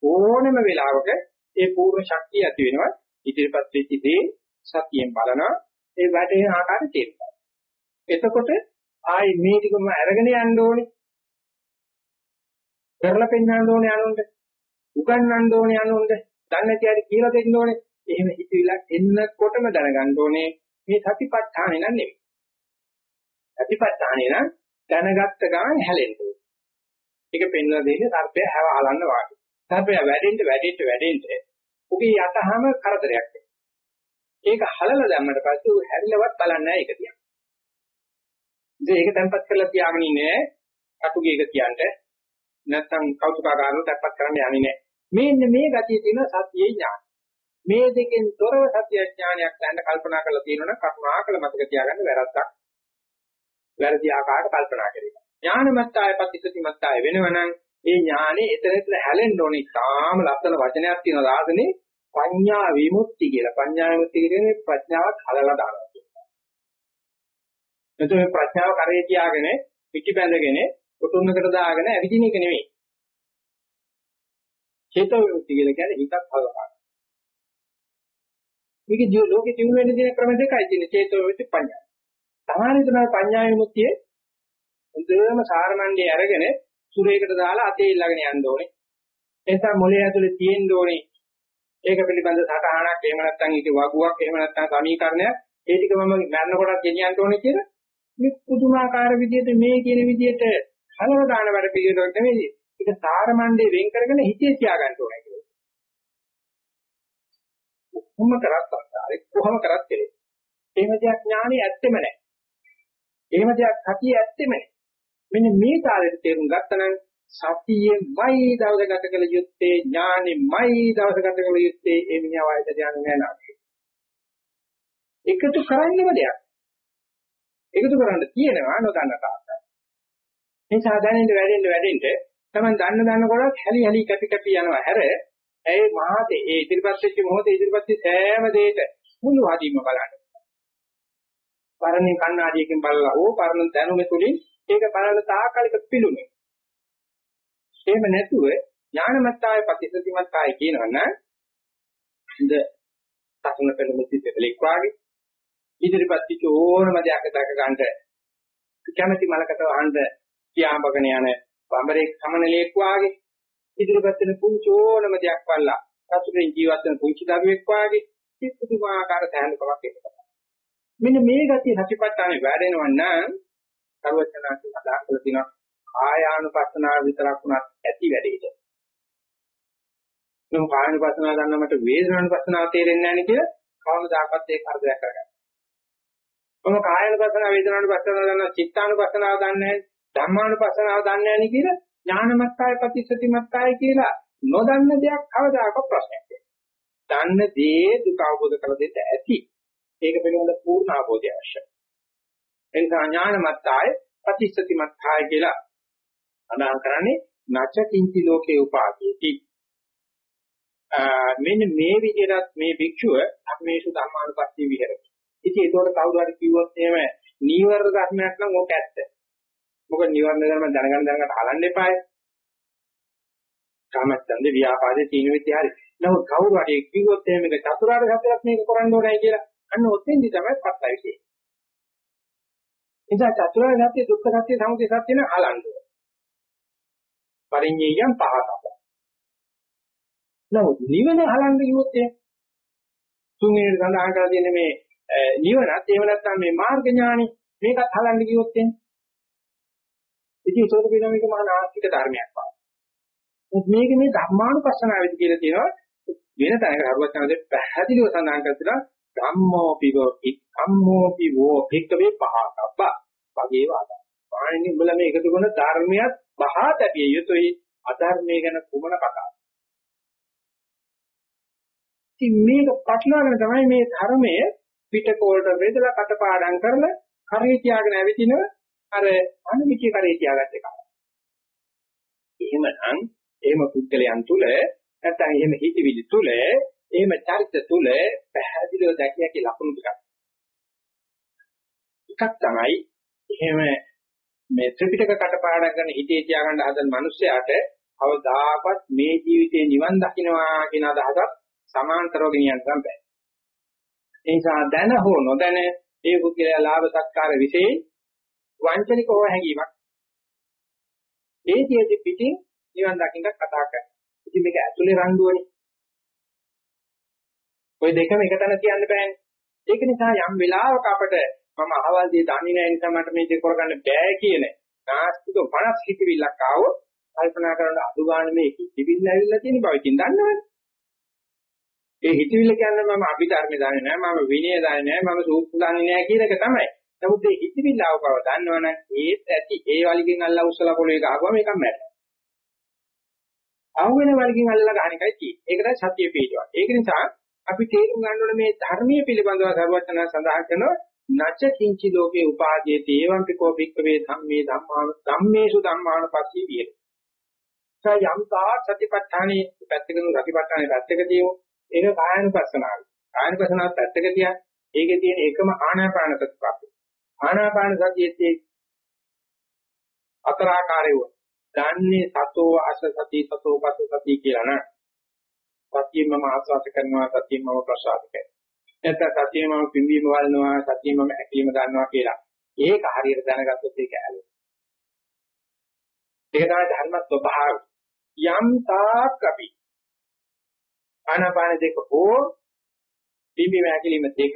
ඕනම වෙලාවක ඒ පූර්ණ ශක්තිය ඇති වෙනවා. ඉදිරිපත් වෙච්ච දේ සතියෙන් බලනවා. ඒ වැටෙන ආකාරය තේරෙනවා එතකොට ආයි මේ ටිකම අරගෙන යන්න ඕනේ. කරලා පෙන්වන්න ඕනේ අනුන්ට. උගන්වන්න ඕනේ අනුන්ට. දන්නේ නැති අය කියලා දෙන්න ඕනේ. එහෙම හිතවිලා එන්නකොටම දැනගන්න ඕනේ. මේ සතිපට්ඨානේ නන් නෙමෙයි. සතිපට්ඨානේ නම් දැනගත්ත ගමන් හැලෙන්න ඕනේ. ඒක පෙන්වලා දෙන්නේ සර්පය හැව හලන්න වාගේ. සර්පය වැඩෙන්න වැඩෙන්න වැඩෙන්න උගේ යටහම කරදරයක් ඒක හලලා දැම්මට පස්සේ ඌ හැරිලවත් බලන්නේ නැහැ ඒක දිහා. ඉතින් ඒක තැම්පත් කරලා තියාගෙන ඉන්නේ කටුගේ එක කියන්නේ නැත්තම් කෞතුකාගාරව තැම්පත් කරන්න යන්නේ නැහැ. මේන්න මේ ගතිය තියෙන සතියේ ඥාන. මේ දෙකෙන් තොරව සතිය ඥානයක් ගන්න කල්පනා කරලා තියෙනවනම් කරුණාකර මතක තියාගන්න වැරද්දක්. වැරදි ආකාරයට කල්පනා කරේ. ඥානමත්තාය පටිච්චසමුප්පාය වෙනවනම් ඒ ඥානෙ එතන එතන හැලෙන්න ඕනේ. තාම ලස්සන වචනයක් තියෙනවා රාසනේ පඤ්ඤා විමුක්ති කියලා. පඤ්ඤා විමුක්ති කියන්නේ ප්‍රඥාවත් හලලා දානවා කියනවා. එතකොට ප්‍රඥාව කරේ තියාගෙන පිටි බැඳගෙන කුතුන්නකට දාගෙන ඇවිදින එක නෙමෙයි. චේතෝ විමුක්ති කියලා කියන්නේ හිතක් හලලා. මේක ලෝකේ තියුණු වෙන දින ක්‍රම දෙකයි තියෙන්නේ චේතෝ විමුක්ති පඤ්ඤා. සාමාන්‍ය තමයි පඤ්ඤා විමුක්තියේ හොඳම සාරමණ්ඩේ අරගෙන සුරේකට දාලා අතේ ඊළඟට යන්න ඕනේ. නිසා මොලේ ඇතුලේ තියෙන්න ඕනේ ඒක පිළිබඳ සටහනක් එහෙම නැත්නම් ඒක වගුවක් එහෙම නැත්නම් සමීකරණයක් ඒ ටික මම මරන කොටත් ගෙනියන්න ඕනේ කියලා මේ පුදුමාකාර විදිහට මේ කියන විදිහට හලව දාන වැඩ පිළිවෙලක් නෙමෙයි ඒක සාරමණ්ඩේ වෙන් කරගෙන හිතේ තියාගන්න ඕනේ කියලා. කොහොම කරත් අත්තාරේ කොහොම කරත් කෙරේ. එහෙම දෙයක් ඥානෙ ඇත්තෙම නැහැ. එහෙම දෙයක් සතිය ඇත්තෙම නැහැ. මෙන්න මේ කාලෙට තේරුම් ගත්තනම් සතියෙමයි දවස ගත කළ යුත්තේ ඥානෙමයි දවස ගත කළ යුත්තේ ඒ මිනිහා වයසට යන්නේ නැහැ එකතු කරන්නම දෙයක්. එකතු කරන්න තියෙනවා නොදන්න තාක්කයි. මේ සාධනෙන් වැඩෙන්න වැඩෙන්න තමයි දන්න දන්න කොටත් හැලි හැලි කැපි කැපි යනවා. හැර ඒ මහතේ ඒ ඉදිරිපත් වෙච්ච මොහොතේ ඉදිරිපත් වෙච්ච සෑම දෙයක මුළු හදින්ම බලන්න. පරණ කණ්ණාඩියකින් බලලා හෝ පරණ දැනුම තුලින් ඒක බලන තාකලික පිළුනේ. එහෙම නැතුව ඥානමත්තාය ප්‍රතිසතිමත්තාය කියනවනම් ඉඳ සසුන පෙළෙමිති දෙලෙක් වාගේ ඉදිරිපත් පිට ඕනම දෙයක් දක ගන්නට කැමැති මලකට වහන්න කියාඹගෙන යන බඹරේ සමනලෙක් වාගේ ඉදිරිපත් වෙන පුංචි ඕනම දෙයක් වල්ලා සතුටින් ජීවත් වෙන පුංචි දරුවෙක් වාගේ කිසිදුමාකාර තැහැල්ලුකමක් එක්ක මෙන්න මේ ගතිය සතිපට්ඨානේ වැඩෙනවා නම් සර්වචනාංශ සඳහන් කළ තියෙනවා ආයානුපස්සනාව විතරක් උනත් ඇති වැඩේට. මම කායනුපස්සනාව දන්නා මට වේදනානුපස්සනාව තේරෙන්නේ නැහැ නේ කියලා කවමදාකවත් ඒක අර්ධයක් කරගන්න. මම කායනුපස්සනාව වේදනානුපස්සනාව දන්නා චිත්තානුපස්සනාව දන්නේ නැහැ ධම්මානුපස්සනාව දන්නේ නැහැ නේ කියලා ඥානමත්තාය ප්‍රතිසතිමත්තාය කියලා නොදන්න දෙයක් කවදාකවත් ප්‍රශ්නයක් නෑ. දන්න දේ දුක අවබෝධ කර දෙන්න ඇති. ඒක පිළිබඳ පූර්ණ අවබෝධය අවශ්‍යයි. එනිසා ඥානමත්තාය ප්‍රතිසතිමත්තාය කියලා සඳහන් කරන්නේ නච කිංචි ලෝකේ උපාදීති. මෙන්න මේ විදිහට මේ භික්ෂුව ධම්මේසු ධම්මානුපස්සී විහෙරති. ඉතින් ඒකෝට කවුරු හරි කිව්වොත් එහෙම නීවරණ ධර්මයක් නම් ඕක ඇත්ත. මොකද නිවර්ණ ධර්ම දැනගන්න දැනගන්න හලන්න එපායි. කාමච්ඡන්ද ව්‍යාපාදේ තීන විද්‍යාරි. නමුත් කවුරු හරි කිව්වොත් එහෙම මේක චතුරාර්ය සත්‍යයක් මේක කරන්න ඕනේ කියලා අන්න ඔතෙන්දි තමයි පත්තයි තියෙන්නේ. එනිසා චතුරාර්ය සත්‍ය දුක්ඛ සත්‍ය සමුදය සත්‍ය න හලන්න ඕනේ. පරිඤ්ඤයයන් පහතක්. නමුත් නිවන හලන්න කිව්වොත් එහෙම තුන්වෙනි සඳහන් කරලා තියෙන මේ නිවනත් එහෙම නැත්නම් මේ මාර්ග ඥානෙ මේකත් හලන්න කිව්වොත් එහෙම ඉතින් ඒකට කියනවා මේක මහා නාස්තික ධර්මයක් වගේ. මේක මේ ධර්මානුපස්සනාවේදී කියලා තියෙනවා වෙන තැනක හරුවචනදී පැහැදිලිව සඳහන් කරලා ධම්මෝ පිවෝ ධම්මෝ පිවෝ භික්කවේ පහකබ්බ වගේ වාදා. පාණිනි උඹලා මේ එකතු කරන ධර්මයක් බහා තැබිය යුතුයි අධර්මයේ ගැන කුමන කතාවක්. ඉතින් මේක පටලවාගෙන තමයි මේ ධර්මය පිටකෝලට බෙදලා කටපාඩම් කරලා කරේ තියාගෙන ඇවිදින අර අනුමිතිය කරේ තියාගත්ත එක. එහෙමනම් එහෙම පුද්ගලයන් තුල නැත්නම් එහෙම හිතවිලි තුල එහෙම චරිත තුල පැහැදිලිව දැකිය හැකි ලක්ෂණ ටිකක්. එකක් තමයි එහෙම මේ ත්‍රිපිටක කටපාඩම් කරන හිතේ තියාගන්න හදන මිනිස්සයාට අවදාකවත් මේ ජීවිතේ නිවන් දකින්නවා කියන අදහසක් සමාන්තරව ගෙනියන්න බෑ. ඒ නිසා දැන හෝ නොදැන ඒ පුද්ගලයා ලාභ සත්කාර વિશે වංචනික හෝ හැඟීමක්. ඒ දිහේ පිටින් නිවන් දකින්න කතා කරනවා. ඉතින් මේක ඇතුලේ රණ්ඩුවනේ. ওই දෙකම එකතැන කියන්න බෑනේ. ඒක නිසා යම් වෙලාවක අපිට මම අහවල් දේ දන්නේ නැහැ නිසා මට මේ දෙක කරගන්න බෑ කියන නාස්තික 50 හිතවිල්ලක් ආවොත් කල්පනා කරන අඩු ගන්න මේ හිතවිල්ල ඇවිල්ලා තියෙන බව ඉතින් දන්නවනේ. ඒ හිතවිල්ල කියන්නේ මම අභිධර්ම දන්නේ නැහැ මම විනය දන්නේ නැහැ මම සූත්‍ර දන්නේ නැහැ කියන එක තමයි. නමුත් මේ හිතවිල්ල ආව බව දන්නවනම් ඒත් ඇති ඒ වලිගෙන් අල්ලා උස්සලා පොළවේ ගහගුවම මේක මැරෙනවා. අහුවෙන වලිගෙන් අල්ලලා ගන්න එකයි තියෙන්නේ. ඒක තමයි සත්‍ය පිටුවක්. ඒක නිසා අපි තේරුම් ගන්න ඕනේ මේ ධර්මීය පිළිබඳව සර්වඥා සඳහන් කරනවා නච කිංචි ලෝකේ උපාදීයති එවං පිකෝ භික්ඛවේ ධම්මේ ධම්මාන ධම්මේසු ධම්මාන පස්සී විහෙ. සයම් තා සතිපට්ඨානේ පැත්තකින් සතිපට්ඨානේ පැත්තකදී ඒක කායනුපස්සනාවයි. කායනුපස්සනාව පැත්තක තියා ඒකේ තියෙන එකම ආනාපාන සතිපට්ඨාන. ආනාපාන සතියේ අතරාකාරයව දන්නේ සතෝ අස සති සතෝ පස සති කියලා නේද? සතියෙන් මම ආස්වාද කරනවා සතියෙන් මම ප්‍රසාද කරනවා. නැත්නම් සතියෙන් මම පිම්බීම වල්නවා සතියෙන් මම ඇකීම ගන්නවා කියලා. ඒක හරියට දැනගත්තොත් ඒක ඇලෙනවා. ඒක තමයි ධර්ම ස්වභාවය. යම් තාක් අපි ආනාපාන දෙක හෝ පිම්බි වැකිලිම දෙක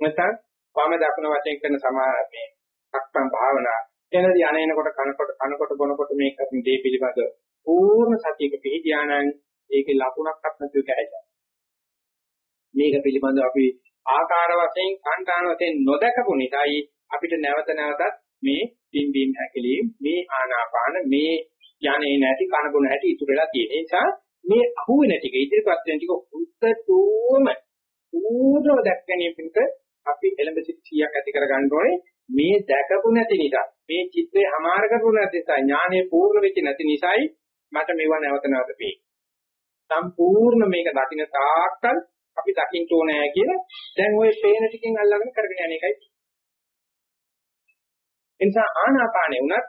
නැත්නම් වම දකුණ වශයෙන් කරන සමාරම්භයේ සක්මන් භාවනා එනදී අනේනකොට කනකොට කනකොට බොනකොට මේක අපි දේ පිළිබඳ පූර්ණ සතියක පිළිධානයන් ඒකේ ලකුණක්වත් නැතුව කැයිලා මේක පිළිබඳව අපි ආකාර වශයෙන් කාණ්ඩාන වශයෙන් නොදකපු නිසායි අපිට නැවත නැවතත් මේ පිම්බීම් හැකලීම් මේ ආනාපාන මේ යන්නේ නැති කනගුණ හැටි ඉතුරු වෙලා තියෙන නිසා මේ අහුවෙන ටික ඉදිරිපත් වෙන ටික උත්තරීයම පූර්ණව දැක්කණිය පිට අපි එළඹ සිට 100ක් ඇති කර ගන්න ඕනේ. මේ දැකපු නැති නිසා මේ චිත්‍රය හමාර කරපු නැති නිසා ඥානය පූර්ණ වෙච්ච නැති නිසායි මට මේව නැවත නැවත පේන්නේ. සම්පූර්ණ මේක දකින්න තාක්කල් අපි දකින්න ඕනෑ කියලා දැන් ওই පේන ටිකෙන් අල්ලගෙන කරගෙන යන එකයි. එනිසා ආනාපානෙ උනත්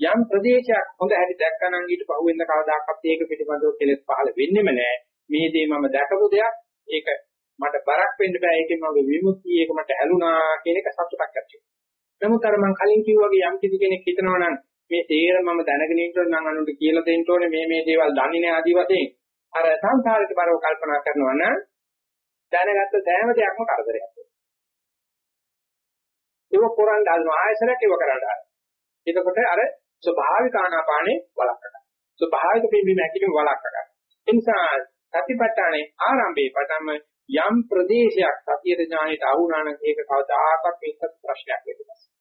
යම් ප්‍රදේශයක් හොඳ හැටි දැක්කනම් ඊට පහුවෙන්ද කවදාකවත් ඒක පිටිපදව කෙලෙස් පහළ වෙන්නෙම නෑ. මේ දේ මම දැකපු දෙයක්. ඒක මට බරක් වෙන්න බෑ. ඒකෙන් මගේ විමුක්තිය ඒක මට ඇලුනා කියන එක සතුටක් ඇති වෙනවා. නමුත් අර මම කලින් කිව්වා වගේ යම් කිසි කෙනෙක් හිතනවා නම් මේ තේර මම දැනගෙන ඉන්නොත් නම් අනුන්ට කියලා දෙන්න ඕනේ. මේ මේ දේවල් දන්නේ නැහැ ආදි වශයෙන්. අර සංසාරික බරව කල්පනා කරනවා නම් දැනගත්ත සෑම දෙයක්ම කරදරයක්. ඒක කරන් දානවා ආයසරයක් ඒක කරන් දානවා එතකොට අර ස්වභාවික ආනාපානේ වළක්ව ගන්න. ස්වභාවික පිම්බීම හැකිලිම වළක්ව ගන්න. ඒ නිසා සතිපට්ඨානේ ආරම්භයේ පටන්ම යම් ප්‍රදේශයක් සතියේ ඥානෙට අහුණා නම් ඒක කවදාකවත් මේක ප්‍රශ්නයක් වෙන්නේ ඒ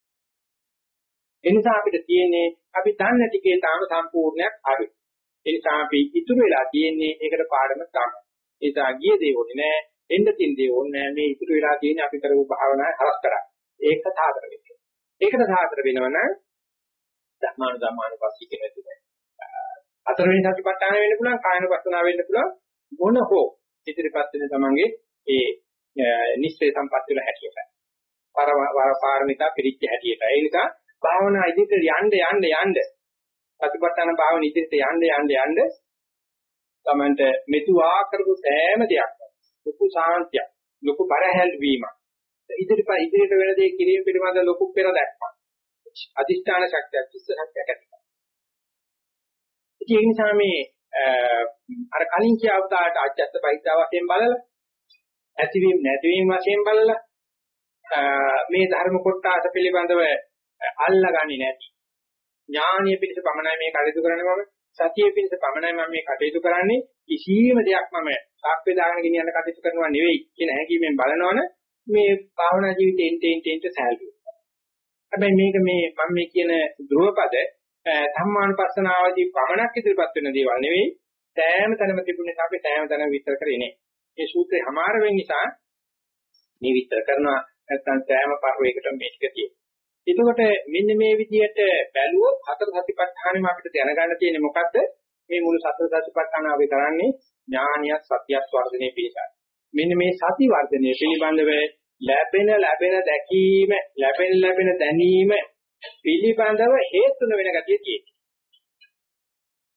නිසා අපිට තියෙන්නේ අපි දන්න ටිකේ තාම සම්පූර්ණයක් හරි. ඒ නිසා අපි ඉතුරු වෙලා තියෙන්නේ ඒකට පාඩම තමයි. ඒ නිසා ගිය දේ ඕනේ නෑ, එන්න තින් දේ ඕනේ නෑ. මේ ඉතුරු වෙලා තියෙන්නේ අපි කරපු භාවනාවේ හරස් කරා. ඒක සාතර වෙන්නේ. ඒකට සාතර වෙනවනම් ධර්මාන ධර්මාන පස්සී කියන දේ. හතරවෙනි සතිපට්ඨාන වෙන්න පුළුවන්, කායන පස්සනාව වෙන්න පුළුවන් මොන හෝ ඉදිරිපත් වෙන තමන්ගේ ඒ නිශ්චය සම්පත් වල හැටියට. පර පාරමිතා පිළිච්ච හැටියට. ඒ නිසා භාවනා ඉදිරියට යන්න යන්න යන්න. සතිපට්ඨාන භාවන ඉදිරියට යන්න යන්න යන්න. තමන්ට මෙතුආ කරපු සෑම දෙයක් ලොකු සාන්තියක් ලොකු බරහැල් වීමක් ඉදිරිපත් ඉදිරියට වෙන දේ කිරීම පිළිබඳ ලොකු පෙර දැක්මක්. අදිෂ්ඨාන ශක්තියක් කිස්ස ශක්තියක් ඇති ඒ නිසා මේ අර කලින් කියව තාට අජත්ත බහිද්දා වශයෙන් බලලා ඇතිවීම නැතිවීම වශයෙන් බලලා මේ ධර්ම කොටස පිළිබඳව අල්ලගන්නේ නැති. ඥානීය පිණිස පමණයි මේ කටයුතු කරන්නේ මම. සතිය පිණිස පමණයි මම මේ කටයුතු කරන්නේ. කිසියම් දෙයක් මම සාක්ෂි දාගෙන ගෙනියන්න කටයුතු කරනවා නෙවෙයි කියන හැඟීමෙන් බලනවනේ මේ භාවනා ජීවිතේ එන්ට එන්ට එන්ට සෑල්ලු. හැබැයි මේක මේ මම මේ කියන ධ්‍රුවපද ධම්මානුපස්සනාවදී පමණක් ඉදිරිපත් වෙන දේවල් නෙවෙයි. සෑම තැනම තිබුණේ අපි සෑම තැනම විස්තර කරේ මේ සූත්‍රේ හමාර වෙන නිසා මේ විස්තර කරනවා. නැත්නම් සෑම පරිවේකටම මේක තියෙනවා. එතකොට මෙන්න මේ විදිහට බැලුවොත් හතර සතිපට්ඨානෙම අපිට දැනගන්න තියෙන්නේ මොකද්ද? මේ මුළු සතර සතිපට්ඨාන අපි කරන්නේ ඥානිය සත්‍යස් වර්ධනයේ පිළිසයි. මෙන්න මේ සති වර්ධනයේ පිළිබඳව ලැබෙන ලැබෙන දැකීම ලැබෙන ලැබෙන දැනීම පිළිබඳව හේතුන වෙන ගතිය තියෙනවා.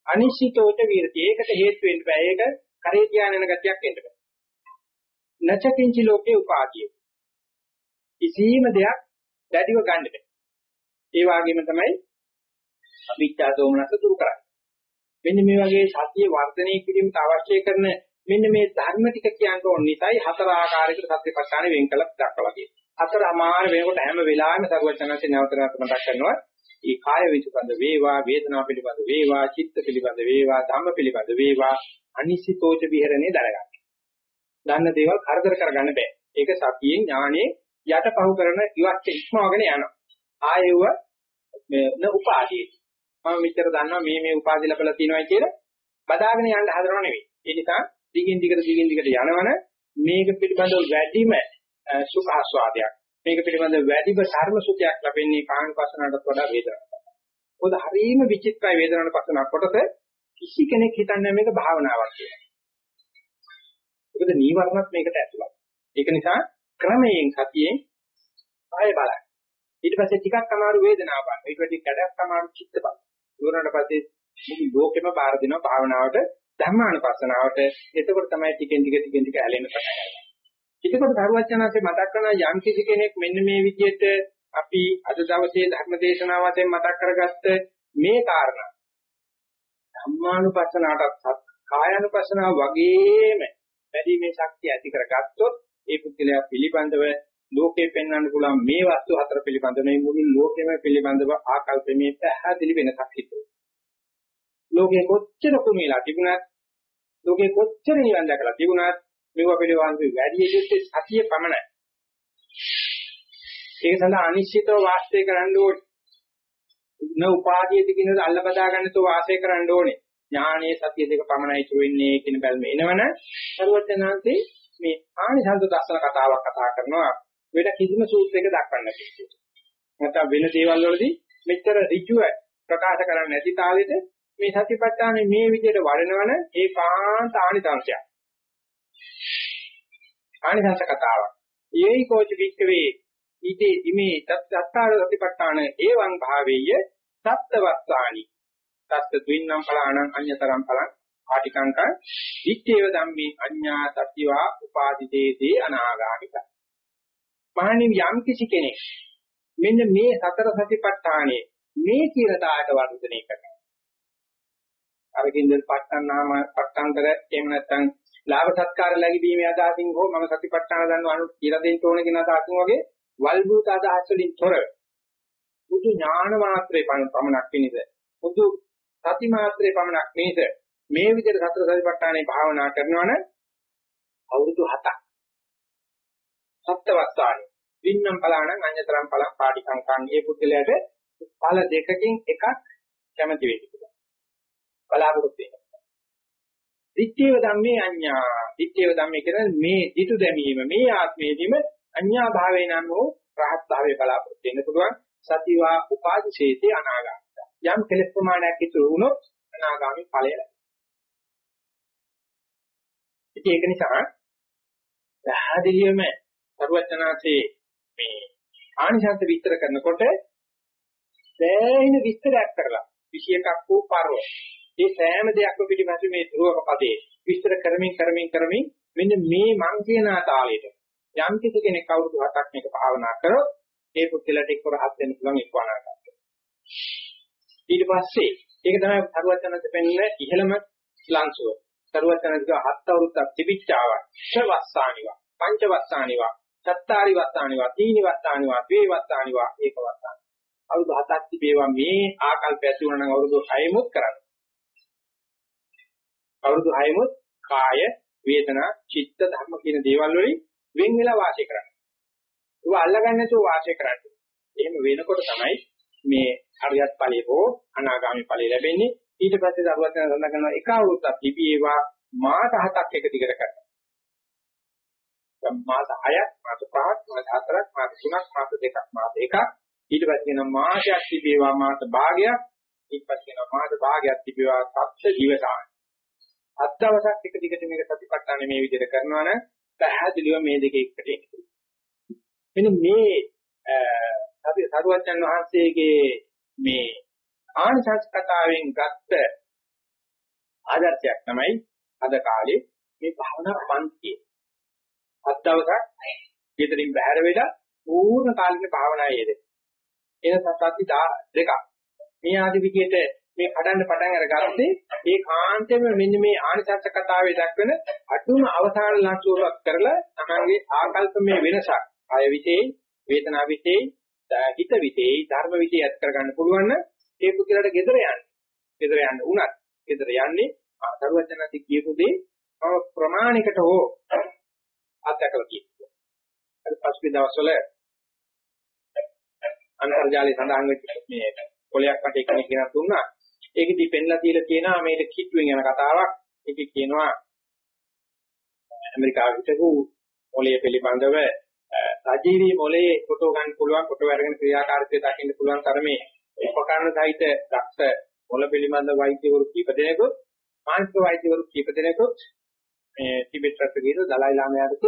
අනිශ්චිතෝච විරති. ඒකට හේතු වෙන්න බෑ. ඒක කරේ ධානයන ගතියක් එන්න බෑ. නචකින්චි ලෝකේ උපාදී. කිසිම දෙයක් දැඩිව ගන්න බෑ. ඒ වගේම තමයි අවිච්ඡා දෝමනස දුරු කරන්නේ. මෙන්න මේ වගේ සතිය වර්ධනය කිරීමට අවශ්‍ය කරන මෙන්න මේ ධර්ම ටික කියන්න ඕන නිසායි හතර ආකාරයකට සත්‍යපට්ඨාන වෙන් කළ දක්වලා තියෙන්නේ. හතර අමාර වෙනකොට හැම වෙලාවෙම සරුවචනන්සේ නැවත නැවත මතක් කරනවා. මේ කාය විචිපද වේවා, වේදනා පිළිබඳ වේවා, චිත්ත පිළිබඳ වේවා, ධම්ම පිළිබඳ වේවා, අනිසිතෝච විහෙරණේ දරගන්න. දන්න දේවල් කරදර කරගන්න බෑ. ඒක සතියෙන් ඥානෙ යටපහුව කරන ඉවත් ඉක්මවගෙන යනවා. ආයෙව න උපාදී. මම මෙච්චර දන්නවා මේ මේ උපාදී ලැබලා තියෙනවා කියලා බදාගෙන යන්න හදනව නෙවෙයි. ඒ නිසා දිගින් දිගට දිගින් දිගට යනවන මේක පිළිබඳව වැඩිම සුඛ ආස්වාදයක්. මේක පිළිබඳව වැඩිම ධර්ම සුඛයක් ලැබෙන්නේ කාංකපසනටත් වඩා වේදනාවක්. මොකද හරීම විචිත්‍රයි වේදනාවට පසන කොටස කිසි කෙනෙක් හිතන්නේ මේක භාවනාවක් කියලා. මොකද නීවරණත් මේකට ඇතුළත්. ඒක නිසා ක්‍රමයෙන් සතියෙන් ආය බලන්න. ඊට පස්සේ ටිකක් අමාරු වේදනාව බලන්න. ඊට පස්සේ කඩක් අමාරු චිත්ත බලන්න. ඉවරනට පස්සේ මුළු ලෝකෙම බාර දෙනවා භාවනාවට ධර්මානුපස්සනාවට. එතකොට තමයි ටිකෙන් ටික ටිකෙන් ටික ඇලෙන්න පටන් ගන්නේ. එතකොට ධර්මචනාසේ මතක් කරන යම් කිසි කෙනෙක් මෙන්න මේ විදිහට අපි අද දවසේ ධර්ම දේශනාව වශයෙන් මතක් කරගත්ත මේ කාරණා ධම්මානුපස්සනාටත් කායानुපස්සනාව වගේම බැඳීමේ ශක්තිය ඇති කරගත්තොත් ඒ පුද්ගලයා පිළිබඳව ලෝකේ පෙන්වන්න පුළුවන් මේ වස්තු හතර පිළිබඳව මේ මුළු ලෝකෙම පිළිබඳව ආකල්පමේ පැහැදිලි වෙනසක් හිතුවා. ලෝකේ කොච්චර කුමීලා තිබුණත් ලෝකේ කොච්චර නිවන් දැකලා තිබුණත් මේව පිළිබඳව වැඩි යුත්තේ සතිය පමණයි. ඒක සඳහා අනිශ්චිතව වාස්තය කරන්න ඕනේ. න උපාදීයද කියන අල්ල බදා ගන්නතෝ වාසය කරන්න ඕනේ. ඥානයේ සතිය දෙක පමණයි ඉතුරු වෙන්නේ කියන බැල්ම එනවන සර්වඥාන්සේ මේ ආනිසංස දර්ශන කතාවක් කතා කරනවා වෙන කිසිම සූත්‍රයක දක්වන්න නැහැ. නැත්නම් වෙන දේවල් වලදී මෙච්චර ඍජුව ප්‍රකාශ කරන්නේ නැති තාලෙට මේ සතිපට්ඨානෙ මේ විදිහට වඩනවන ඒ පාන්ත ආනිසංශයක්. ආනිසංශ කතාවක්. ඒයි කෝච වික්කවේ ඊටේ ඉමේ තත්තාර සතිපට්ඨාන ඒවං භාවේය සත්ත්වස්සානි තස්ස ද්වින්නම් ඵලාණං අඤ්‍යතරම් ඵලං ආටිකංකං ඉච්ඡේව ධම්මේ අඤ්ඤා සත්‍යවා උපාදිතේදී අනාගාමික. මහණෙනි යම් කිසි කෙනෙක් මෙන්න මේ සතර සතිපට්ඨානයේ මේ කියන දායට වර්ධනය කරනවා. අරකින්ද පට්ටන්නාම පට්ටන්තර එහෙම නැත්නම් ලාභ සත්කාර ලැබීමේ අදහසින් හෝ මම සතිපට්ඨාන දන්නවා අනු කියලා දෙන්න ඕන කියන අදහසින් වගේ වල්බූත අදහස් වලින් තොර බුදු ඥාන මාත්‍රේ පමණක් පිණිස බුදු සති මාත්‍රේ පමණක් නේද? මේ විදිහට සතර සතිපට්ඨානේ භාවනා කරනවනම් අවුරුදු 7ක් සත්‍යවස්ථානි වින්නම් ඵලාණං අඤ්‍යතරම් ඵලං පාටිකංකංගේ පුද්ගලයාට ඵල දෙකකින් එකක් කැමති වෙන්න පුළුවන්. බලාපොරොත්තු වෙන්න දිත්තේව ධම්මේ අඤ්ඤා දිත්තේව ධම්මේ කියන්නේ මේ ඊතු දැමීම මේ ආත්මයේදීම අඤ්ඤා භාවේ නම් වූ රහත් භාවයේ බලාපොරොත්තු වෙන්න පුළුවන්. සතිවා උපාදිශේතේ අනාගත යම් කෙලෙස් ප්‍රමාණයක් ඉතුරු වුණොත් අනාගාමි ඵලය ලැබෙනවා. ඉතින් ඒක නිසා පැහැදිලිවම සරුවචනාසේ මේ ආනිශාන්ත විස්තර කරනකොට සෑහෙන විස්තරයක් කරලා 21ක් වූ පරව. මේ සෑම දෙයක්ම පිටිපස්සේ මේ ධ්‍රුවක පදේ විස්තර කරමින් කරමින් කරමින් මෙන්න මේ මං කියන ආතාලයට යම් කිසි කෙනෙක් අවුරුදු 7ක් මේක භාවනා කරොත් ඒ පුද්ගලට එක්ක රහත් වෙන්න පුළුවන් එක්ක අනාගත. ඊට පස්සේ ඒක තමයි සරුවචනන්ත පෙන්නේ ඉහළම ලංසුව. සරුවචනන්ත හත් අවුරුද්දක් තිබිච්චාවක්. ෂවස්සානිවා, පංචවස්සානිවා, සත්තාරි වස්සානිවා, තීනි වස්සානිවා, ද්වේ වස්සානිවා, ඒක වස්සාන. අවුරුදු හතක් තිබේවා මේ ආකල්ප ඇති වුණා නම් අවුරුදු 6මුත් කරන්න. අවුරුදු 6මුත් කාය, වේදනා, චිත්ත ධර්ම කියන දේවල් වලින් වෙන් වෙලා වාසය කරන්න. ඒක අල්ලගන්න නැතුව වාසය කරන්න. එහෙම වෙනකොට තමයි මේ හරියත් ඵලයේ හෝ අනාගාමි ඵලයේ ලැබෙන්නේ ඊට පස්සේ දරුවත් යන සඳහන් කරනවා එක අවුරුද්දක් තිබීවා මාස හතක් එක දිගට කරනවා. මාස 6ක් මාස 5ක් මාස 4ක් මාස 3ක් මාස 2ක් මාස 1ක් ඊට පස්සේ කියනවා මාසයක් තිබීවා මාස භාගයක්. ඊට පස්සේ කියනවා මාස භාගයක් තිබීවා සත්‍ය ජීවිතාන අත් දවසක් එක දිගට මේක සතිපට්ඨාන මේ විදිහට කරනවා නම් පැහැදිලිව මේ දෙක එකට එන්නේ මෙන්න මේ අපි සරුවච්චන් වහන්සේගේ මේ ආනිසංස කතාවෙන් ගත්ත ආදර්ශයක් තමයි අද කාලේ මේ භාවනා පන්තිය. අත් දවසක් ගෙදරින් බැහැර වෙලා පූර්ණ කාලික භාවනාවේ යෙදෙන. එන සත්‍ති දෙකක්. මේ ආදි විදියට මේ කඩන්න පටන් අරගත්තේ ඒ කාන්තේම මෙන්න මේ ආනිසංස කතාවේ දක්වන අතුම අවසාන ලක්ෂ්‍යයක් කරලා තමන්ගේ ආකල්පමය වෙනසක් ආය විශේෂ වේදනා විශේෂ හිත විතේ ධර්ම විතේ ඇත් කරගන්න පුළුවන් නම් ඒ පුද්ගලයාට gedara යන්න. gedara යන්න උනත් gedara යන්නේ සරුවචනන්ති කියපු දේ ප්‍රමාණිකට හෝ අත්දකලා කියනවා. අර පස්සේ දවස්වල අන්තර්ජාලයේ සඳහන් වෙච්ච මේ කොලයක් මට එකෙක් ගෙනත් දුන්නා. ඒකෙදි පෙන්ලා තියලා තියෙනවා මේක කිට්ටුවෙන් යන කතාවක්. ඒකේ කියනවා ඇමරිකාවේ හිටපු මොලේ පිළිබඳව සජීවී මොලේ ෆොටෝ ගන්න පුළුවන් ෆොටෝ අරගෙන ක්‍රියාකාරීත්වය දකින්න පුළුවන් තරමේ උපකරණ සහිත දක්ෂ මොළ පිළිබඳ වෛද්‍යවරු කීප දෙනෙකුත් මානසික වෛද්‍යවරු කීප දෙනෙකුත් මේ ටිබෙට් රට ගිහින් දලයි ලාමයාට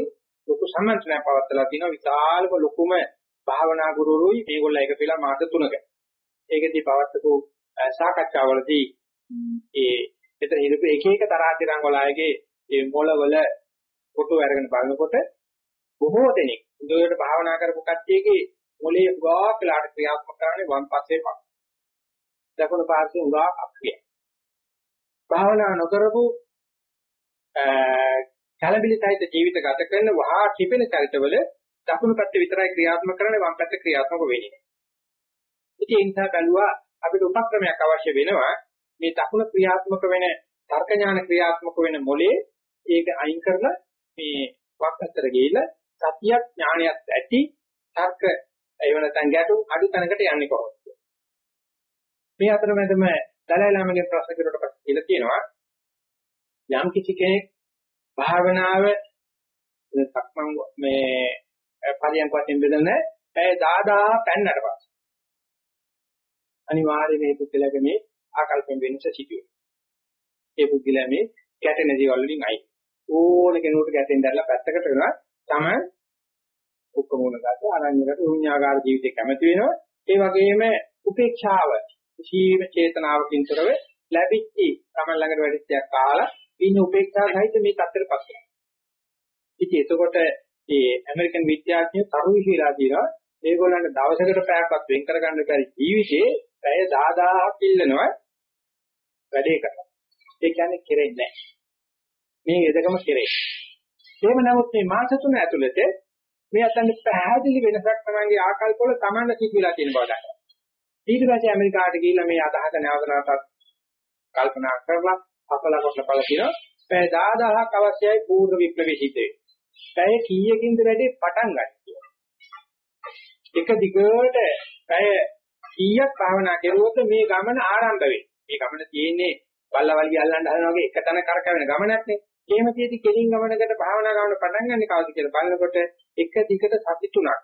ලොකු සම්මන්ත්‍රණයක් පවත්ලා තිනවා විශාලම ලොකුම භාවනා ගුරුවරුයි මේගොල්ලෝ එක පිළා මාස 3ක. ඒකදී පවත්වපු සාකච්ඡාවලදී ඒ එතන හිටපු එක එක තරහතිරන් වල අයගේ ඒ මොළවල ෆොටෝ අරගෙන බලනකොට බොහෝ දෙනෙක් උදේට භාවනා කරපු කට්ටියගේ මොලේ උගා කියලාට ක්‍රියාත්මක කරන්නේ වම් පස්සේ පස්. දකුණු පාර්ශ්වයේ උගා අක්‍රිය. භාවනා නොකරපු කලබිලි සහිත ජීවිත ගත කරන වහා කිපෙන චරිතවල දකුණු පැත්ත විතරයි ක්‍රියාත්මක කරන්නේ වම් පැත්ත ක්‍රියාත්මක වෙන්නේ නැහැ. ඉතින් ඒ නිසා බැලුවා අපිට උපක්‍රමයක් අවශ්‍ය වෙනවා මේ දකුණ ක්‍රියාත්මක වෙන තර්ක ඥාන ක්‍රියාත්මක වෙන මොලේ ඒක අයින් කරලා මේ වක් පැත්තට ගිහිල්ලා සතියක් ඥානයක් ඇති තර්ක ඒව නැත්නම් ගැටුම් අඩු තැනකට යන්නේ කොහොමද? මේ අතරමැදම දලයි ලාමගේ ප්‍රශ්න කරුවට පස්සේ කියලා තියෙනවා යම් කිසි කෙනෙක් භාවනාව සක්මන් මේ පරියන්ක වශයෙන් බෙදන ඇය දාදා පෙන්නට පස්සේ අනිවාර්යයෙන් මේ පුද්ගලයාගේ මේ ආකල්පෙන් වෙනස සිදුවේ. ඒ පුද්ගලයා මේ ගැටෙන දේවල් වලින් අයි. ඕන කෙනෙකුට ගැටෙන්න දැරලා පැත්තකට වෙනවා තමයි ඔක්කොම උන ගත අනන්‍යකට ශුන්‍යාකාර ජීවිතේ කැමති වෙනවා. ඒ වගේම උපේක්ෂාව සීම චේතනාවකින් තොරව ලැබිච්ච තමන් ළඟට වැඩිච්චයක් කාලා ඉන්න උපේක්ෂා සහිත මේ තත්ත්වෙට පත් වෙනවා. ඉතින් එතකොට මේ ඇමරිකන් විද්‍යාඥයෝ තරු විශ්ීලා කියනවා මේගොල්ලන්ට දවසකට පැයක්වත් වෙන් කරගන්න බැරි ජීවිතේ පැය 10000ක් ඉල්ලනවා වැඩේ කරලා. ඒ කියන්නේ කෙරෙන්නේ නැහැ. මේ එදකම කෙරෙන්නේ. එහෙම නමුත් මේ මාස තුන ඇතුළත මේ අතන පැහැදිලි වෙනසක් තමන්ගේ ආකල්පවල තමන්ට සිද්ධ වෙලා තියෙන බව දන්නවා. ඊට පස්සේ ඇමරිකාවට ගිහිල්ලා මේ අදහස නැවත නැවතත් කල්පනා කරලා අපල කොට බල කියන පැය 10000ක් අවශ්‍යයි පූර්ව විප්ලවයේ සිට. පැය කීයකින්ද වැඩි පටන් ගන්න කියලා. එක දිගට පැය කීයක් භාවනා කරුවොත් මේ ගමන ආරම්භ වෙයි. මේ ගමන තියෙන්නේ බල්ලවලිය අල්ලන්න හදන වගේ එක තැන කරකවෙන ගමනක් නේ. එහෙම තියෙදි කෙලින් ගමනකට භාවනා ගමන පටන් ගන්න කවුද කියලා බලනකොට එක දිගට සති තුනක්.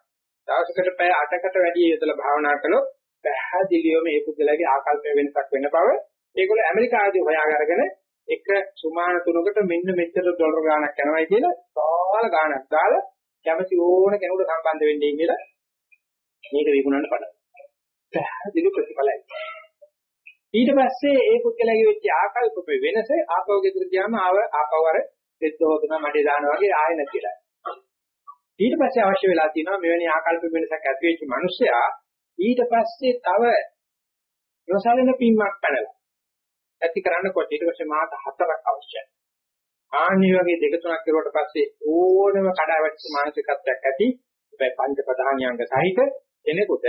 දවසකට පැය 8කට වැඩි යොදලා භාවනා කළොත් පැහැදිලිවම මේ පුද්ගලයාගේ ආකල්ප වෙනසක් වෙන බව. ඒගොල්ලෝ ඇමරිකාවේදී හොයාගෙන එක සුමාන තුනකට මෙන්න මෙච්චර ඩොලර් ගාණක් යනවායි කියලා සාල ගාණක් දාලා කැමති ඕන කෙනෙකුට සම්බන්ධ වෙන්නේ කියලා මේක විකුණන්න පටන් පැහැදිලි ප්‍රතිඵලයි. ඊට පස්සේ ඒ පුද්ගලයාගේ වෙච්ච ආකල්ප වෙනස ආපව ගෙදර ගියාම ආව ආපව අර දෙද්ද හොදන මඩේ දාන වගේ ආයෙ නැතිලා. ඊට පස්සේ අවශ්‍ය වෙලා තියෙනවා මෙවැනි ආකල්ප වෙනසක් ඇති වෙච්ච මිනිස්සයා ඊට පස්සේ තව නොසලෙන පින්මක් පැනලා ඇති කරන්නකොට ඊට පස්සේ මාස හතරක් අවශ්‍යයි. ආනි වගේ දෙක තුනක් කරුවට පස්සේ ඕනම කඩාවැටෙච්ච මානසිකත්වයක් ඇති හැබැයි පංච ප්‍රධානියංග සහිත කෙනෙකුට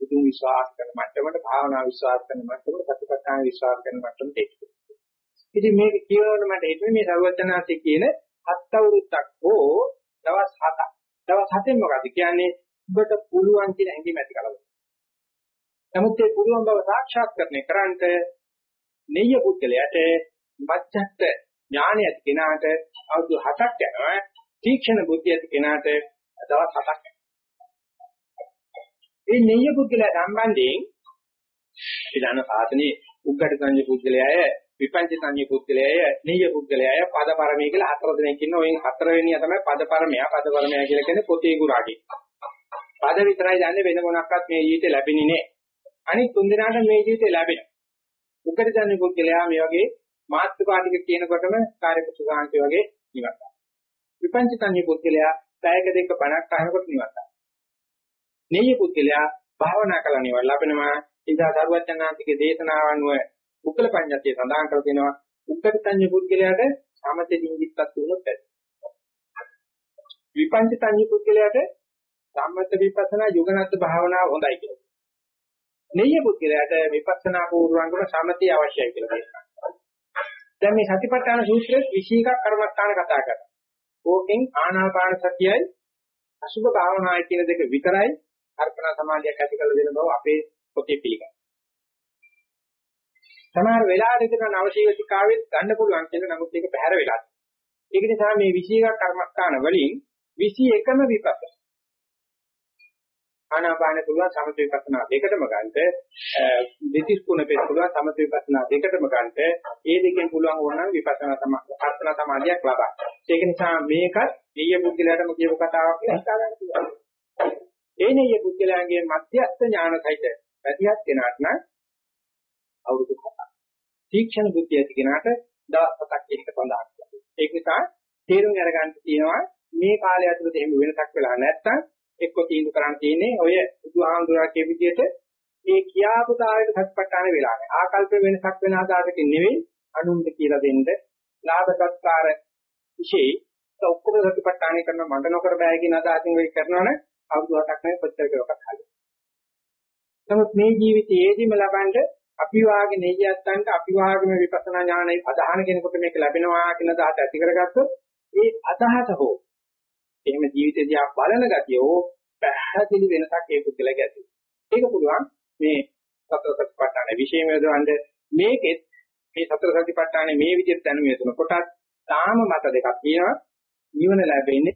බුදුන් විශ්වාස කරන මට්ටමට භාවනා විශ්වාස කරන මට්ටමට සතිපට්ඨාන විශ්වාස කරන මට්ටමට එක්ක. ඉතින් මේක කියනකොට මට හිතුනේ මේ සර්වඥාන්සේ කියන හත් අවුරුද්දක් හෝ දවස් 7ක්. දවස් 7ෙන් මොකද කියන්නේ? ඔබට පුළුවන් කියන හැඟීම ඇති කරගන්න. නමුත් ඒ පුළුවන් බව සාක්ෂාත් කරන්නේ කරන්ට නෙయ్య පුද්ගලයාට මච්ඡත්ත ඥානය ඇති කෙනාට අවුරුදු 7ක් යනවා. තීක්ෂණ බුද්ධිය ඇති කෙනාට දවස් 7ක් ඒ නෙය පුද්ගලයා සම්බන්ධයෙන් විධාන සාසනේ උග්ගට සංජ්‍ය පුද්ගලයාය විපංච සංජ්‍ය පුද්ගලයාය නෙය පුද්ගලයාය පද පරමයේ කියලා හතර දෙනෙක් ඉන්න ඔයින් හතරවෙනියා තමයි පද පරමයා පද පරමයා කියලා කියන්නේ පොතේ ගුරාගේ. පද විතරයි දන්නේ වෙන මොනක්වත් මේ ජීවිතේ ලැබෙන්නේ නැහැ. අනිත් තුන් දෙනාට මේ ජීවිතේ ලැබෙන උග්ගට සංජ්‍ය පුද්ගලයා මේ වගේ මාත්‍රකාටික කියනකොටම කාර්යක සුගාන්ති වගේ නිවන් විපංච සංජ්‍ය පුද්ගලයා පැයක දෙක බණක් අහනකොට නිවන් නෙය පුද්ගලයා භාවනා කළ නිවන් ලැබෙනවා. ඉදා සරුවචනාන්තිගේ දේශනාව අනුව උක්කල පඤ්ඤාතිය සඳහන් කර දෙනවා. උක්කටඤ්ඤ පුද්ගලයාට සමතෙකින් විත්තක් වුණොත් ඇති. විපංචතඤ්ඤ පුද්ගලයාට සම්මත විපස්සනා යෝගනත් භාවනාව හොඳයි කියලා. නෙය පුද්ගලයාට විපස්සනා පූර්වංගම සමතිය අවශ්‍යයි කියලා කියනවා. දැන් මේ සතිපට්ඨාන සූත්‍රයේ 21ක් කර්මස්ථාන කතා කරා. ඕකෙන් ආනාපාන සතියයි අසුභ භාවනාවයි කියන දෙක විතරයි අර්පණ සමාධියක් ඇති කළ දෙන බව අපේ පොතේ පිළිගන්නවා. සමහර වෙලාවකට කරන අවශීලතිකාවෙත් ගන්න පුළුවන් කියලා නමුත් ඒක පැහැර වෙලා. ඒක නිසා මේ විශේෂ කර්මස්ථාන වලින් 21ම විපස්සනා. ආනාපාන පුළුවන් සමථ විපස්සනා දෙකටම ගන්නට දෙතිස් කුණපේ පුළුවන් සමථ විපස්සනා දෙකටම ගන්නට ඒ දෙකෙන් පුළුවන් වුණා නම් විපස්සනා සමාධි සමාධියක් ලබා. ඒක නිසා මේකත් නෙయ్య බුද්ධිලටම කියපු කතාවක් කියලා හිතා ගන්න පුළුවන්. ඒ නෙయ్య බුද්ධිලයන්ගේ මධ්‍යස්ථ ඥාන සහිත වැඩියක් කෙනාට නම් අවුරුදු 7ක්. තීක්ෂණ බුද්ධිය ඇති කෙනාට දවස් 7ක් එක සඳහන් කරනවා. ඒක නිසා තේරුම් අරගන්න තියෙනවා මේ කාලය ඇතුළත එහෙම වෙනසක් වෙලා නැත්නම් එක්ක තීන්දුව කරන්න තියෙන්නේ ඔය බුදුහාමුදුරුවෝ කිය විදිහට ඒ කියාපු තාලෙට සත්පට්ඨාන වෙලා නැහැ. ආකල්ප වෙනසක් වෙන ආකාරයකින් නෙවෙයි අනුන්ට කියලා දෙන්න ලාභකත්කාර විශේෂ ඔක්කොම සතිපට්ඨානය කරන මඩ නොකර බෑ කියන අදහසින් වෙයි කරනවනේ අවුරුදු 7ක් නෙවෙයි කොච්චර කෙරුවක්වත් හරියි. නමුත් මේ ජීවිතයේදීම ලබන්නේ අපි වාගේ නෙయ్యත්තන්ට අපි වාගේම විපස්සනා ඥානයි අදහන කෙනෙකුට මේක ලැබෙනවා කියන අදහස ඇති කරගත්තොත් ඒ අදහස හෝ එහෙම ජීවිතය දිහා බලන ගතිය හෝ පැහැදිලි වෙනසක් ඒ පුද්ගලයාට ඇති. ඒක පුළුවන් මේ සතර සතිපට්ඨාන විශේෂම යොදවන්න මේකෙත් මේ සතර සතිපට්ඨානේ මේ විදිහට දැනුම යොදන කොටත් තාම මත දෙකක් තියෙනවා නිවන ලැබෙන්නේ